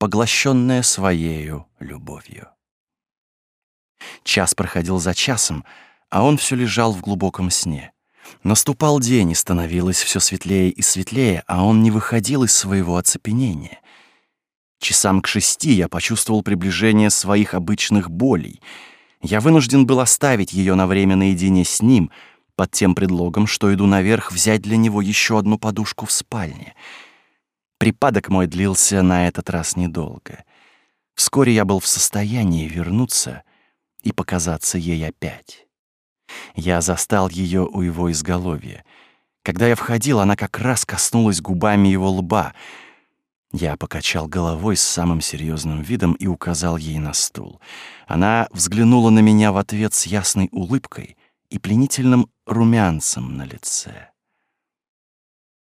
поглощенная своею любовью. Час проходил за часом, а он все лежал в глубоком сне. Наступал день, и становилось все светлее и светлее, а он не выходил из своего оцепенения. Часам к шести я почувствовал приближение своих обычных болей — я вынужден был оставить ее на время наедине с ним, под тем предлогом, что иду наверх взять для него еще одну подушку в спальне. Припадок мой длился на этот раз недолго. Вскоре я был в состоянии вернуться и показаться ей опять. Я застал ее у его изголовья. Когда я входил, она как раз коснулась губами его лба — я покачал головой с самым серьезным видом и указал ей на стул. Она взглянула на меня в ответ с ясной улыбкой и пленительным румянцем на лице.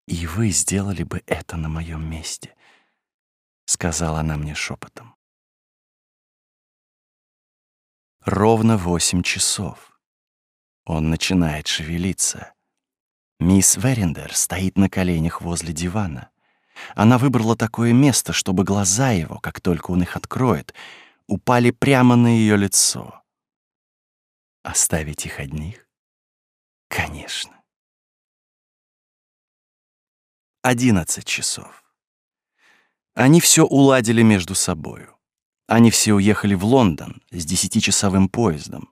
«И вы сделали бы это на моем месте», — сказала она мне шепотом. Ровно восемь часов. Он начинает шевелиться. Мисс Верендер стоит на коленях возле дивана. Она выбрала такое место, чтобы глаза его, как только он их откроет, упали прямо на ее лицо. Оставить их одних? Конечно. Одиннадцать часов. Они все уладили между собою. Они все уехали в Лондон с десятичасовым поездом.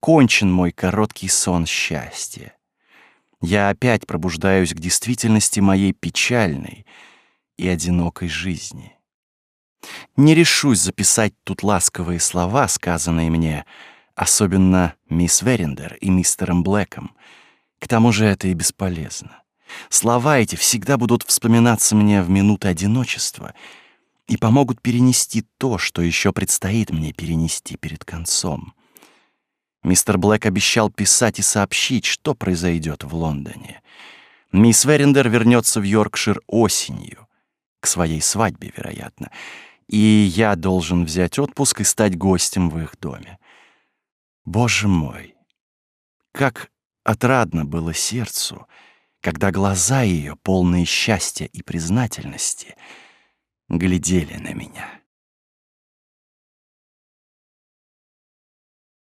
Кончен мой короткий сон счастья я опять пробуждаюсь к действительности моей печальной и одинокой жизни. Не решусь записать тут ласковые слова, сказанные мне, особенно мисс Верендер и мистером Блэком. К тому же это и бесполезно. Слова эти всегда будут вспоминаться мне в минуты одиночества и помогут перенести то, что еще предстоит мне перенести перед концом. Мистер Блэк обещал писать и сообщить, что произойдет в Лондоне. Мисс Верендер вернется в Йоркшир осенью, к своей свадьбе, вероятно, и я должен взять отпуск и стать гостем в их доме. Боже мой, как отрадно было сердцу, когда глаза ее, полные счастья и признательности, глядели на